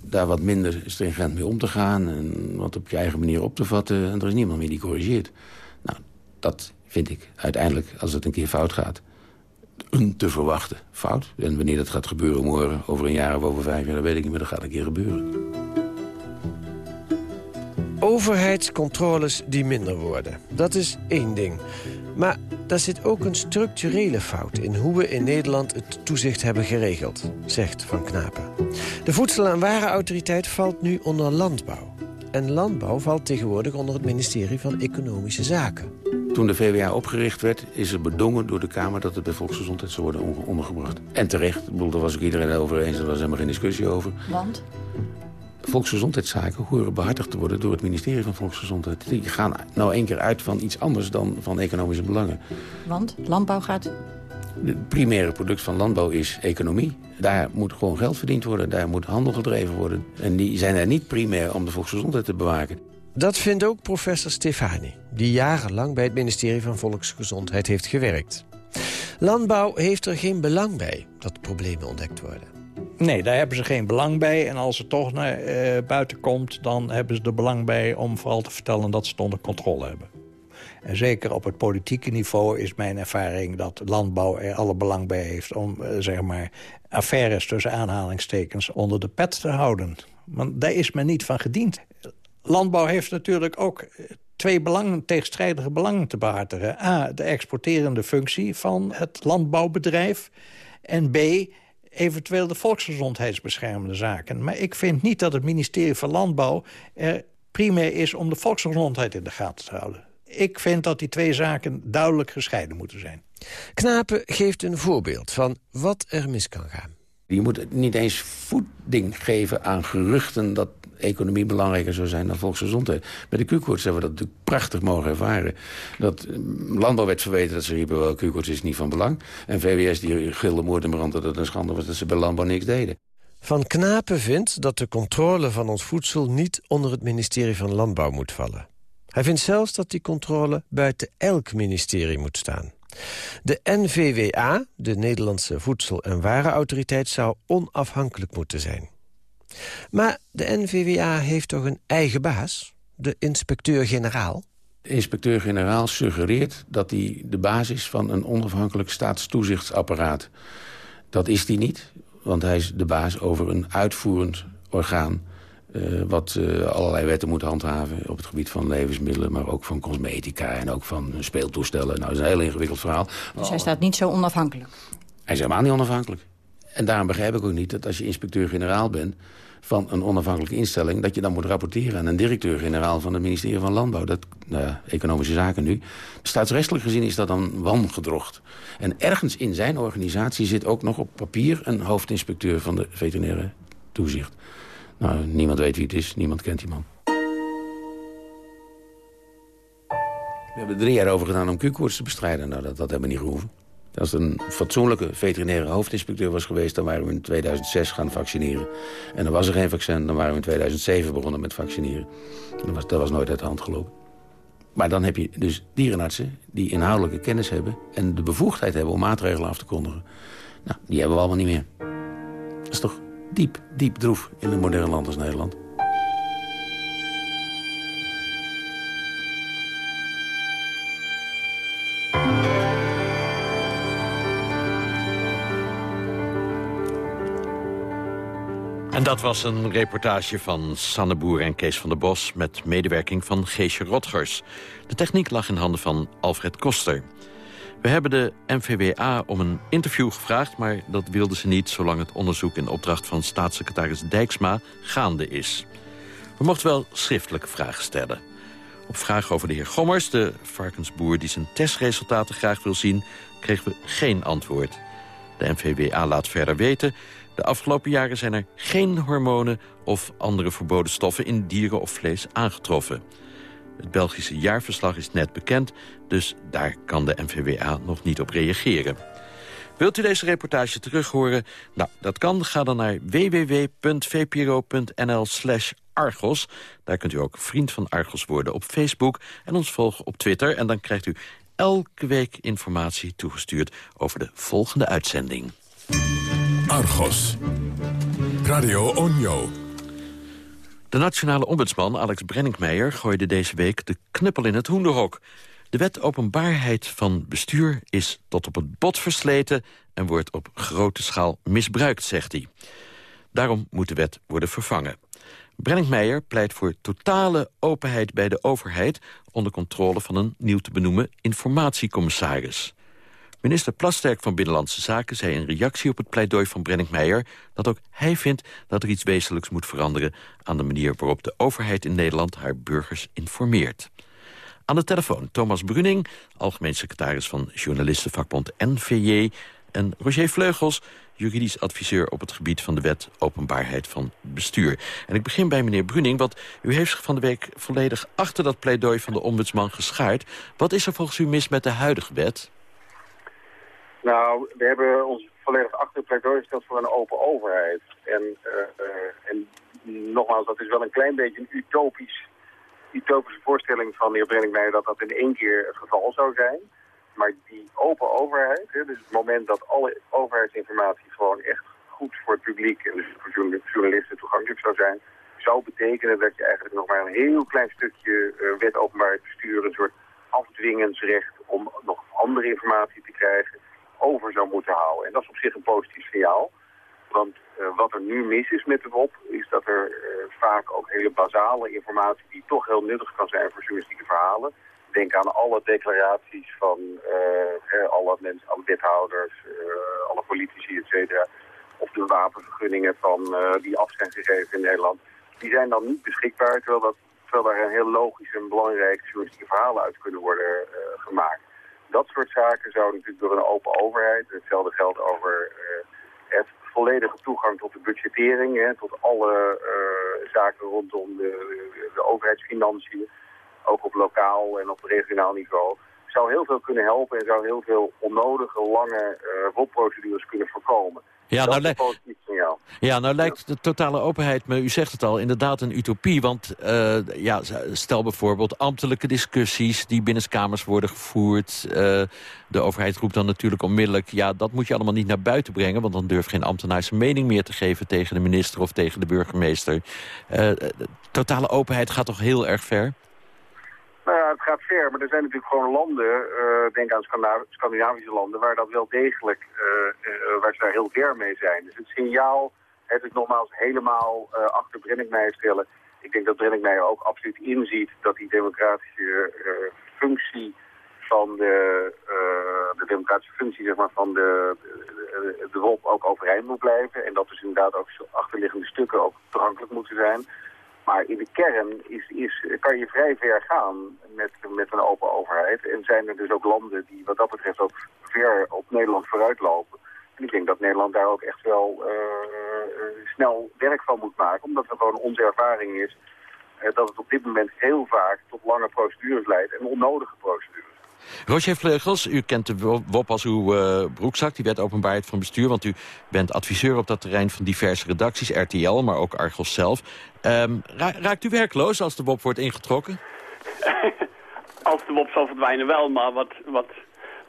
daar wat minder stringent mee om te gaan... en wat op je eigen manier op te vatten. En er is niemand meer die corrigeert. Nou, dat vind ik uiteindelijk, als het een keer fout gaat... een te verwachten fout. En wanneer dat gaat gebeuren morgen, over een jaar of over vijf jaar... dat weet ik niet meer, dat gaat een keer gebeuren. Overheidscontroles die minder worden, dat is één ding. Maar daar zit ook een structurele fout in hoe we in Nederland het toezicht hebben geregeld, zegt Van Knapen. De Voedsel- en Warenautoriteit valt nu onder landbouw. En landbouw valt tegenwoordig onder het ministerie van Economische Zaken. Toen de VWA opgericht werd, is er bedongen door de Kamer... dat het bij volksgezondheid zou worden ondergebracht. En terecht, daar was ook iedereen over eens, er was helemaal geen discussie over. Want? Volksgezondheidszaken horen behartigd te worden door het ministerie van Volksgezondheid. Die gaan nou één keer uit van iets anders dan van economische belangen. Want landbouw gaat... Het primaire product van landbouw is economie. Daar moet gewoon geld verdiend worden, daar moet handel gedreven worden. En die zijn er niet primair om de volksgezondheid te bewaken. Dat vindt ook professor Stefani, die jarenlang bij het ministerie van Volksgezondheid heeft gewerkt. Landbouw heeft er geen belang bij dat problemen ontdekt worden. Nee, daar hebben ze geen belang bij. En als het toch naar uh, buiten komt, dan hebben ze er belang bij... om vooral te vertellen dat ze het onder controle hebben. En zeker op het politieke niveau is mijn ervaring... dat landbouw er alle belang bij heeft om, uh, zeg maar... affaires tussen aanhalingstekens onder de pet te houden. Want daar is men niet van gediend. Landbouw heeft natuurlijk ook eh, twee belangen, tegenstrijdige belangen te behartigen. A, de exporterende functie van het landbouwbedrijf. En B, eventueel de volksgezondheidsbeschermende zaken. Maar ik vind niet dat het ministerie van Landbouw er primair is om de volksgezondheid in de gaten te houden. Ik vind dat die twee zaken duidelijk gescheiden moeten zijn. Knapen geeft een voorbeeld van wat er mis kan gaan. Je moet niet eens voeding geven aan geruchten dat economie belangrijker zou zijn dan volksgezondheid. Bij de Q-koorts hebben we dat natuurlijk prachtig mogen ervaren. Dat landbouw werd verweten dat ze riepen, wel, Q-koorts is niet van belang. En VWS die gilde moord en brand dat het een schande was dat ze bij landbouw niks deden. Van Knapen vindt dat de controle van ons voedsel niet onder het ministerie van Landbouw moet vallen. Hij vindt zelfs dat die controle buiten elk ministerie moet staan. De NVWA, de Nederlandse Voedsel- en Warenautoriteit, zou onafhankelijk moeten zijn. Maar de NVWA heeft toch een eigen baas, de inspecteur-generaal? De inspecteur-generaal suggereert dat hij de basis van een onafhankelijk staatstoezichtsapparaat. Dat is hij niet, want hij is de baas over een uitvoerend orgaan... Uh, wat uh, allerlei wetten moet handhaven op het gebied van levensmiddelen... maar ook van cosmetica en ook van speeltoestellen. Nou, dat is een heel ingewikkeld verhaal. Dus hij staat niet zo onafhankelijk? Hij is helemaal niet onafhankelijk. En daarom begrijp ik ook niet dat als je inspecteur-generaal bent van een onafhankelijke instelling... dat je dan moet rapporteren aan een directeur-generaal van het ministerie van Landbouw. Dat, uh, economische zaken nu. Staatsrechtelijk gezien is dat dan wangedrocht. En ergens in zijn organisatie zit ook nog op papier... een hoofdinspecteur van de veterinaire toezicht. Nou, niemand weet wie het is, niemand kent die man. We hebben drie jaar over gedaan om Q-koorts te bestrijden. Nou, dat, dat hebben we niet gehoeven. Als het een fatsoenlijke veterinaire hoofdinspecteur was geweest... dan waren we in 2006 gaan vaccineren. En dan was er geen vaccin, dan waren we in 2007 begonnen met vaccineren. Dat was, was nooit uit de hand gelopen. Maar dan heb je dus dierenartsen die inhoudelijke kennis hebben... en de bevoegdheid hebben om maatregelen af te kondigen. Nou, die hebben we allemaal niet meer. Dat is toch diep, diep droef in een modern land als Nederland. En dat was een reportage van Sanne Boer en Kees van der Bos... met medewerking van Geesje Rotgers. De techniek lag in handen van Alfred Koster. We hebben de NVWA om een interview gevraagd... maar dat wilden ze niet zolang het onderzoek in opdracht van staatssecretaris Dijksma gaande is. We mochten wel schriftelijke vragen stellen. Op vraag over de heer Gommers, de varkensboer die zijn testresultaten graag wil zien... kregen we geen antwoord. De NVWA laat verder weten de afgelopen jaren zijn er geen hormonen of andere verboden stoffen in dieren of vlees aangetroffen. Het Belgische jaarverslag is net bekend, dus daar kan de NVWA nog niet op reageren. Wilt u deze reportage terughoren? Nou, dat kan. Ga dan naar www.vpro.nl slash Argos. Daar kunt u ook vriend van Argos worden op Facebook en ons volgen op Twitter. En dan krijgt u elke week informatie toegestuurd over de volgende uitzending. Argos. Radio Onjo. De nationale ombudsman Alex Brenninkmeijer gooide deze week de knuppel in het hoenderhok. De wet openbaarheid van bestuur is tot op het bot versleten... en wordt op grote schaal misbruikt, zegt hij. Daarom moet de wet worden vervangen. Brenninkmeijer pleit voor totale openheid bij de overheid... onder controle van een nieuw te benoemen informatiecommissaris. Minister Plasterk van Binnenlandse Zaken zei in reactie op het pleidooi van Brenninkmeijer... dat ook hij vindt dat er iets wezenlijks moet veranderen... aan de manier waarop de overheid in Nederland haar burgers informeert. Aan de telefoon Thomas Bruning, algemeen secretaris van journalistenvakbond NVJ... en Roger Vleugels, juridisch adviseur op het gebied van de wet openbaarheid van bestuur. En ik begin bij meneer Bruning, want u heeft zich van de week volledig achter dat pleidooi van de ombudsman geschaard. Wat is er volgens u mis met de huidige wet? Nou, we hebben ons volledig achter pleidooi gesteld voor een open overheid. En, uh, en nogmaals, dat is wel een klein beetje een utopisch, utopische voorstelling van de heer Brenningmeijer dat dat in één keer het geval zou zijn. Maar die open overheid, hè, dus het moment dat alle overheidsinformatie gewoon echt goed voor het publiek en dus voor journalisten toegankelijk zou zijn, zou betekenen dat je eigenlijk nog maar een heel klein stukje uh, wet openbaarheid bestuur, een soort afdwingensrecht om nog andere informatie te krijgen, over zou moeten houden. En dat is op zich een positief signaal. Want uh, wat er nu mis is met de WOP, is dat er uh, vaak ook hele basale informatie die toch heel nuttig kan zijn voor journalistieke verhalen. Denk aan alle declaraties van uh, alle mensen, alle wethouders, alle politici, et cetera. Of de wapenvergunningen van, die af zijn gegeven in Nederland. Die zijn dan niet beschikbaar, terwijl, dat, terwijl daar een heel logisch en belangrijk journalistieke verhalen uit kunnen worden gemaakt dat soort zaken zouden natuurlijk door een open overheid, hetzelfde geldt over uh, het volledige toegang tot de budgettering, hè, tot alle uh, zaken rondom de, de, overheidsfinanciën, ook op lokaal en op regionaal niveau, zou heel veel kunnen helpen en zou heel veel onnodige lange uh, kunnen voorkomen. Ja, nou, lijkt, ja, nou lijkt de totale openheid me, u zegt het al, inderdaad een utopie. Want uh, ja, stel bijvoorbeeld ambtelijke discussies die binnenskamers worden gevoerd. Uh, de overheid roept dan natuurlijk onmiddellijk... ja, dat moet je allemaal niet naar buiten brengen... want dan durft geen ambtenaar zijn mening meer te geven tegen de minister of tegen de burgemeester. Uh, totale openheid gaat toch heel erg ver? Nou ja, het gaat ver, maar er zijn natuurlijk gewoon landen, denk aan Scandinavische landen, waar dat wel degelijk, waar ze daar heel ver mee zijn. Dus het signaal, het is nogmaals helemaal achter Brenninkmeijer stellen. Ik denk dat Brenninkmeijer ook absoluut inziet dat die democratische functie van de, uh, de democratische functie zeg maar, van de, de, de ook overeind moet blijven. En dat dus inderdaad ook achterliggende stukken ook toegankelijk moeten zijn. Maar in de kern is, is, kan je vrij ver gaan met, met een open overheid. En zijn er dus ook landen die wat dat betreft ook ver op Nederland vooruitlopen. En ik denk dat Nederland daar ook echt wel uh, snel werk van moet maken. Omdat het gewoon onze ervaring is dat het op dit moment heel vaak tot lange procedures leidt en onnodige procedures. Roger Vleugels, u kent de WOP als uw uh, broekzak, die wet openbaarheid van bestuur... want u bent adviseur op dat terrein van diverse redacties, RTL, maar ook Argos zelf. Um, raakt u werkloos als de WOP wordt ingetrokken? als de WOP zal verdwijnen wel, maar wat, wat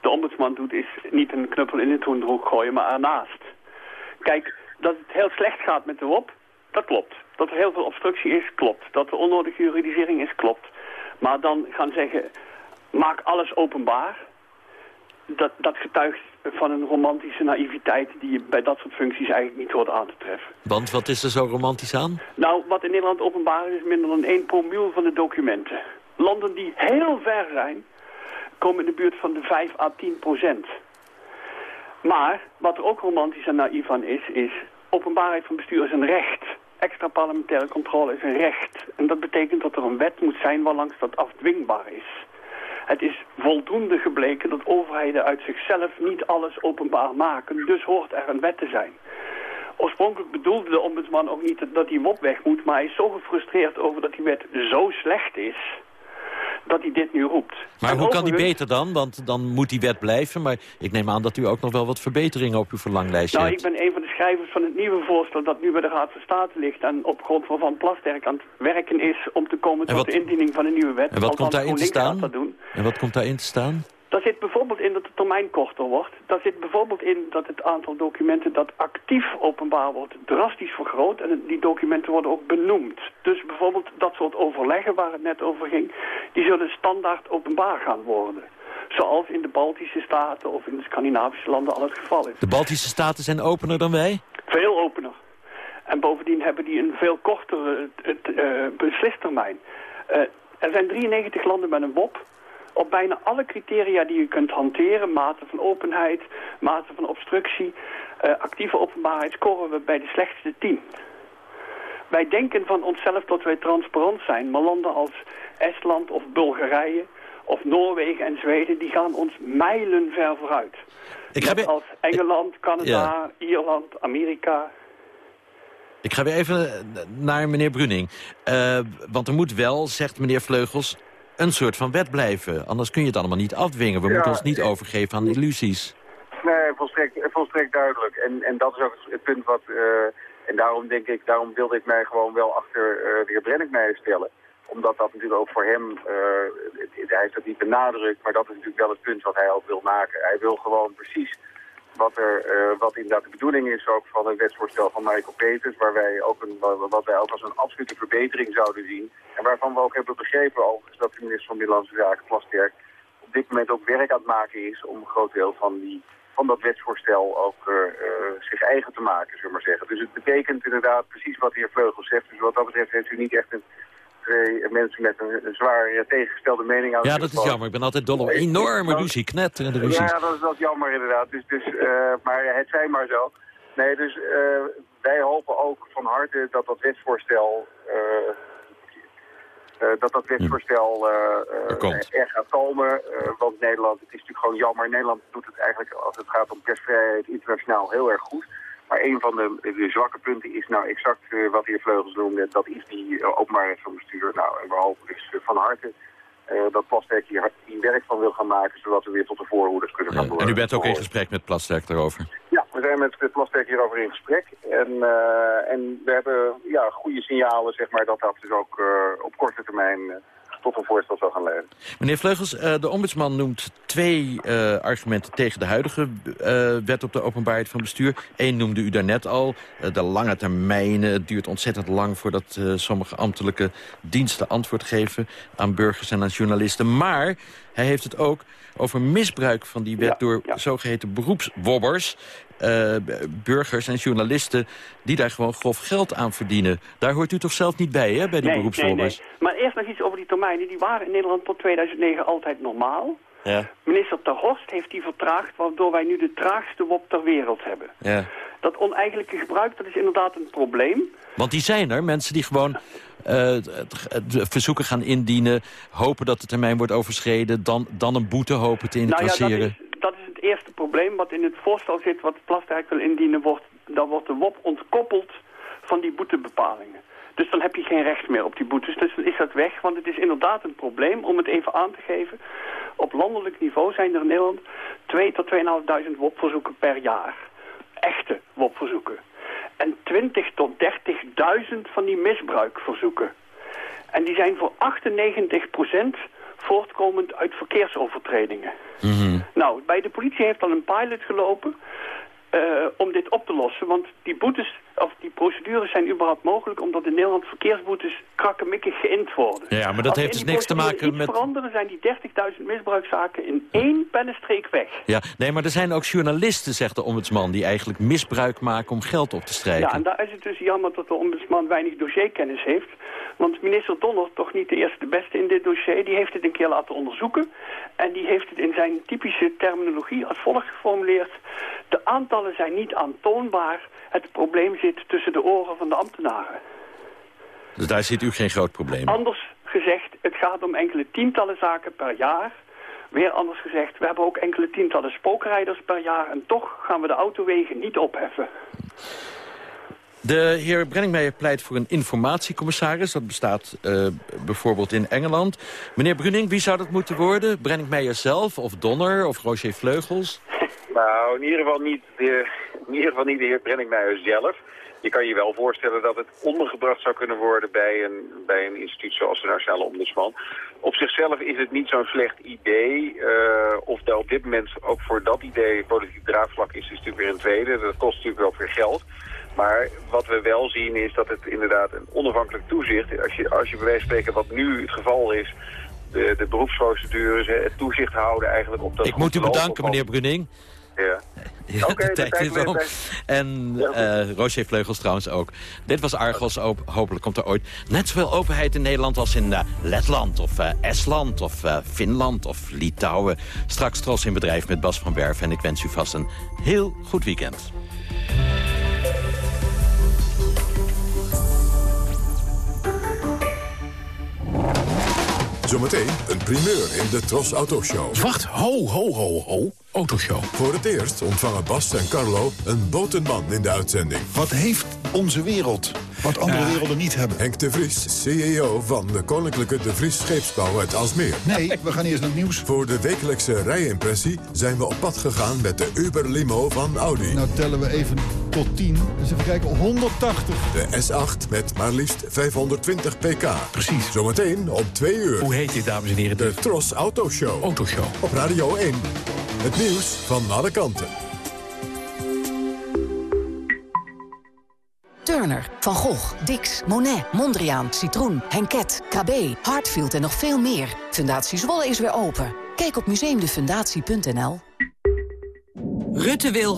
de ombudsman doet... is niet een knuppel in het hoendroek gooien, maar ernaast. Kijk, dat het heel slecht gaat met de WOP, dat klopt. Dat er heel veel obstructie is, klopt. Dat er onnodige juridisering is, klopt. Maar dan gaan zeggen, maak alles openbaar. Dat, dat getuigt van een romantische naïviteit die je bij dat soort functies eigenlijk niet hoort aan te treffen. Want wat is er zo romantisch aan? Nou, wat in Nederland openbaar is, is minder dan 1 promiel van de documenten. Landen die heel ver zijn, komen in de buurt van de 5 à 10 procent. Maar wat er ook romantisch en naïef aan is, is openbaarheid van bestuur is een recht. Extra parlementaire controle is een recht. En dat betekent dat er een wet moet zijn waarlangs dat afdwingbaar is. Het is voldoende gebleken dat overheden uit zichzelf niet alles openbaar maken. Dus hoort er een wet te zijn. Oorspronkelijk bedoelde de ombudsman ook niet dat die WOP weg moet... maar hij is zo gefrustreerd over dat die wet zo slecht is dat hij dit nu roept. Maar hoe kan die beter dan? Want dan moet die wet blijven. Maar ik neem aan dat u ook nog wel wat verbeteringen op uw verlanglijstje nou, hebt. Nou, ik ben een van de schrijvers van het nieuwe voorstel dat nu bij de Raad van State ligt... en op grond van Van Plasterk aan het werken is om te komen tot de indiening van een nieuwe wet. En wat komt daarin te staan? En wat komt daarin te staan? Daar zit bijvoorbeeld in dat de termijn korter wordt. Daar zit bijvoorbeeld in dat het aantal documenten dat actief openbaar wordt drastisch vergroot. En die documenten worden ook benoemd. Dus bijvoorbeeld dat soort overleggen waar het net over ging, die zullen standaard openbaar gaan worden. Zoals in de Baltische Staten of in de Scandinavische landen al het geval is. De Baltische Staten zijn opener dan wij? Veel opener. En bovendien hebben die een veel kortere uh, beslistermijn. Uh, er zijn 93 landen met een WOP op bijna alle criteria die je kunt hanteren, mate van openheid, mate van obstructie, uh, actieve openbaarheid, scoren we bij de slechtste tien. Wij denken van onszelf dat wij transparant zijn, maar landen als Estland of Bulgarije of Noorwegen en Zweden, die gaan ons mijlen ver vooruit. Ik ga Als Engeland, Canada, Ierland, Amerika, ik ga weer even naar meneer Bruning. Uh, want er moet wel, zegt meneer Vleugels, een soort van wet blijven. Anders kun je het allemaal niet afdwingen. We moeten ons niet overgeven aan illusies. Nee, volstrekt, volstrekt duidelijk. En, en dat is ook het punt wat... Uh, en daarom denk ik, daarom wilde ik mij gewoon wel achter uh, de heer Brenninkmeijer stellen. Omdat dat natuurlijk ook voor hem, uh, hij heeft dat niet benadrukt, maar dat is natuurlijk wel het punt wat hij ook wil maken. Hij wil gewoon precies wat, er, uh, wat inderdaad de bedoeling is ook van het wetsvoorstel van Michael Peters, waar wij ook een, wat wij ook als een absolute verbetering zouden zien. En waarvan we ook hebben begrepen overigens dat de minister van Binnenlandse Zaken, Plasterk, op dit moment ook werk aan het maken is om een groot deel van, die, van dat wetsvoorstel ook uh, uh, zich eigen te maken, zullen we maar zeggen. Dus het betekent inderdaad precies wat de heer Vleugel zegt. Dus wat dat betreft heeft u niet echt een twee mensen met een, zwaar tegengestelde mening aan. Ja, dat is jammer. Ik ben altijd dol op enorme ruzie, knetterende ruzie. Ja, dat is, dat jammer inderdaad. Dus, dus, uh, maar het zij maar zo. Nee, dus uh, wij hopen ook van harte dat dat wetsvoorstel... Dat dat wetsvoorstel er, er, gaat komen. want Nederland, het is natuurlijk gewoon jammer. Nederland doet het eigenlijk, als het gaat om persvrijheid, internationaal heel erg goed. Maar een van de, de, zwakke punten is nou exact uh, wat de heer Vleugels noemde. Dat is die uh, openbaarheid van bestuur. Nou, en we hopen dus uh, van harte dat Plasterk hier, hier werk van wil gaan maken. Zodat we weer tot de voorhoeders kunnen gaan ja, En u bent ook in gesprek met Plasterk daarover? Ja, we zijn met Plasterk hierover in gesprek. En, en we hebben ja, goede signalen zeg maar, dat dat dus ook op korte termijn tot een voorstel zou gaan leiden. Meneer Vleugels, de ombudsman noemt twee argumenten tegen de huidige wet op de openbaarheid van bestuur. Eén noemde u daarnet al, de lange termijnen. Het duurt ontzettend lang voordat sommige ambtelijke diensten antwoord geven aan burgers en aan journalisten. Maar hij heeft het ook over misbruik van die wet door zogeheten beroepswobbers. Uh, burgers en journalisten die daar gewoon grof geld aan verdienen. Daar hoort u toch zelf niet bij, hè, bij die nee, Nee, nee. Maar eerst nog iets over die termijnen. Die waren in Nederland tot 2009 altijd normaal. Ja. Minister Ter Horst heeft die vertraagd, waardoor wij nu de traagste WOP ter wereld hebben. Ja. Dat oneigenlijke gebruik, dat is inderdaad een probleem. Want die zijn er, mensen die gewoon uh, verzoeken gaan indienen... hopen dat de termijn wordt overschreden... dan, dan een boete hopen te incasseren. Nou ja, eerste probleem wat in het voorstel zit... wat Plasterk wil indienen, wordt, dan wordt de WOP ontkoppeld van die boetebepalingen. Dus dan heb je geen recht meer op die boetes. Dus dan is dat weg, want het is inderdaad een probleem om het even aan te geven. Op landelijk niveau zijn er in Nederland 2 tot 2.500 WOP-verzoeken per jaar. Echte WOP-verzoeken. En 20 tot 30.000 van die misbruikverzoeken. En die zijn voor 98 voortkomend uit verkeersovertredingen. Mhm. Nou, bij de politie heeft al een pilot gelopen uh, om dit op te lossen. Want die boetes of die procedures zijn überhaupt mogelijk... omdat in Nederland verkeersboetes krakkemikkig geïnd worden. Ja, maar dat heeft dus niks te maken met... veranderen zijn die 30.000 misbruikzaken in één pennenstreek weg. Ja, nee, maar er zijn ook journalisten, zegt de ombudsman... die eigenlijk misbruik maken om geld op te strijken. Ja, en daar is het dus jammer dat de ombudsman weinig dossierkennis heeft... Want minister Donner, toch niet de eerste de beste in dit dossier... die heeft het een keer laten onderzoeken. En die heeft het in zijn typische terminologie als volgt geformuleerd. De aantallen zijn niet aantoonbaar. Het probleem zit tussen de oren van de ambtenaren. Dus daar zit u geen groot probleem? Anders gezegd, het gaat om enkele tientallen zaken per jaar... Weer anders gezegd, we hebben ook enkele tientallen spookrijders per jaar... en toch gaan we de autowegen niet opheffen. De heer Brenningmeijer pleit voor een informatiecommissaris. Dat bestaat uh, bijvoorbeeld in Engeland. Meneer Bruning, wie zou dat moeten worden? Brenningmeijer zelf, of Donner, of Roger Vleugels? Nou, in ieder geval niet de, in ieder geval niet de heer Brenningmeijer zelf. Je kan je wel voorstellen dat het ondergebracht zou kunnen worden bij een, bij een instituut zoals de Nationale Ombudsman. Op zichzelf is het niet zo'n slecht idee. Uh, of daar op dit moment ook voor dat idee politiek draagvlak is, is natuurlijk weer een tweede. Dat kost natuurlijk wel weer geld. Maar wat we wel zien is dat het inderdaad een onafhankelijk toezicht... als je, als je bij wijze van spreken wat nu het geval is... de, de beroepsprocedures, het toezicht houden eigenlijk op dat... Ik moet u bedanken, meneer Bruning. Ja. ja de tijd is om. En uh, Roger Vleugels trouwens ook. Dit was Argos. Hopelijk komt er ooit net zoveel openheid in Nederland... als in uh, Letland of uh, Estland of Finland of Litouwen. Straks Tros in bedrijf met Bas van Werf. En ik wens u vast een heel goed weekend. Zometeen een primeur in de Tros Autoshow. Wacht, ho, ho, ho, ho. Autoshow. Voor het eerst ontvangen Bas en Carlo een botenman in de uitzending. Wat heeft onze wereld wat andere werelden niet hebben? Henk de Vries, CEO van de Koninklijke de Vries Scheepsbouw uit Alsmeer. Nee, we gaan eerst naar het nieuws. Voor de wekelijkse rijimpressie zijn we op pad gegaan met de Uber Limo van Audi. Nou tellen we even tot 10. Dus even kijken, 180. De S8 met maar liefst 520 pk. Precies. Zometeen om 2 uur. Hoe heet dit, dames en heren? De Tros Autoshow. Autoshow. Op Radio 1. Het nieuws van alle kanten. Turner, Van Gogh, Dix, Monet, Mondriaan, Citroen, Henket, KB, Hartfield en nog veel meer. Fundatie Zwolle is weer open. Kijk op museumdefundatie.nl. Rutte wil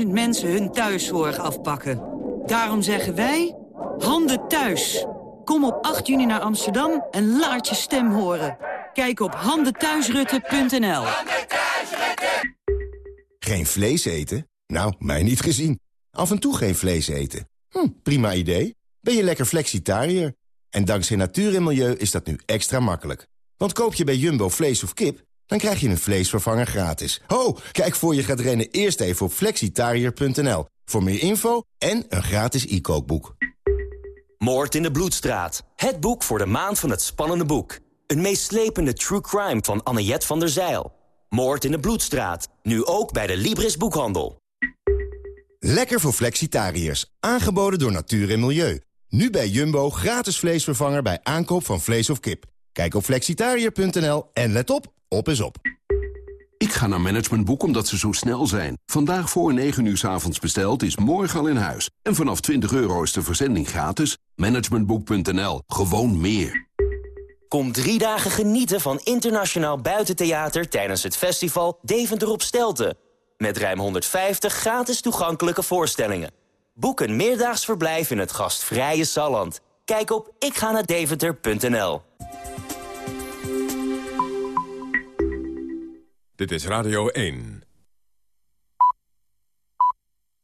170.000 mensen hun thuiszorg afpakken. Daarom zeggen wij, handen thuis. Kom op 8 juni naar Amsterdam en laat je stem horen. Kijk op handenthuisrutte.nl. Geen vlees eten? Nou, mij niet gezien. Af en toe geen vlees eten. Hm, prima idee. Ben je lekker flexitariër? En dankzij natuur en milieu is dat nu extra makkelijk. Want koop je bij Jumbo vlees of kip, dan krijg je een vleesvervanger gratis. Ho, kijk voor je gaat rennen eerst even op flexitariër.nl. Voor meer info en een gratis e-kookboek. Moord in de Bloedstraat. Het boek voor de maand van het spannende boek. Een meeslepende true crime van Annet van der Zeil. Moord in de Bloedstraat. Nu ook bij de Libris Boekhandel. Lekker voor flexitariërs. Aangeboden door Natuur en Milieu. Nu bij Jumbo gratis vleesvervanger bij aankoop van vlees of kip. Kijk op flexitariër.nl en let op, op is op. Ik ga naar Managementboek omdat ze zo snel zijn. Vandaag voor 9 uur s avonds besteld is morgen al in huis. En vanaf 20 euro is de verzending gratis. Managementboek.nl. Gewoon meer. Kom drie dagen genieten van internationaal buitentheater... tijdens het festival Deventer op Stelten. Met ruim 150 gratis toegankelijke voorstellingen. Boek een meerdaags verblijf in het gastvrije Salland. Kijk op ikga Dit is Radio 1.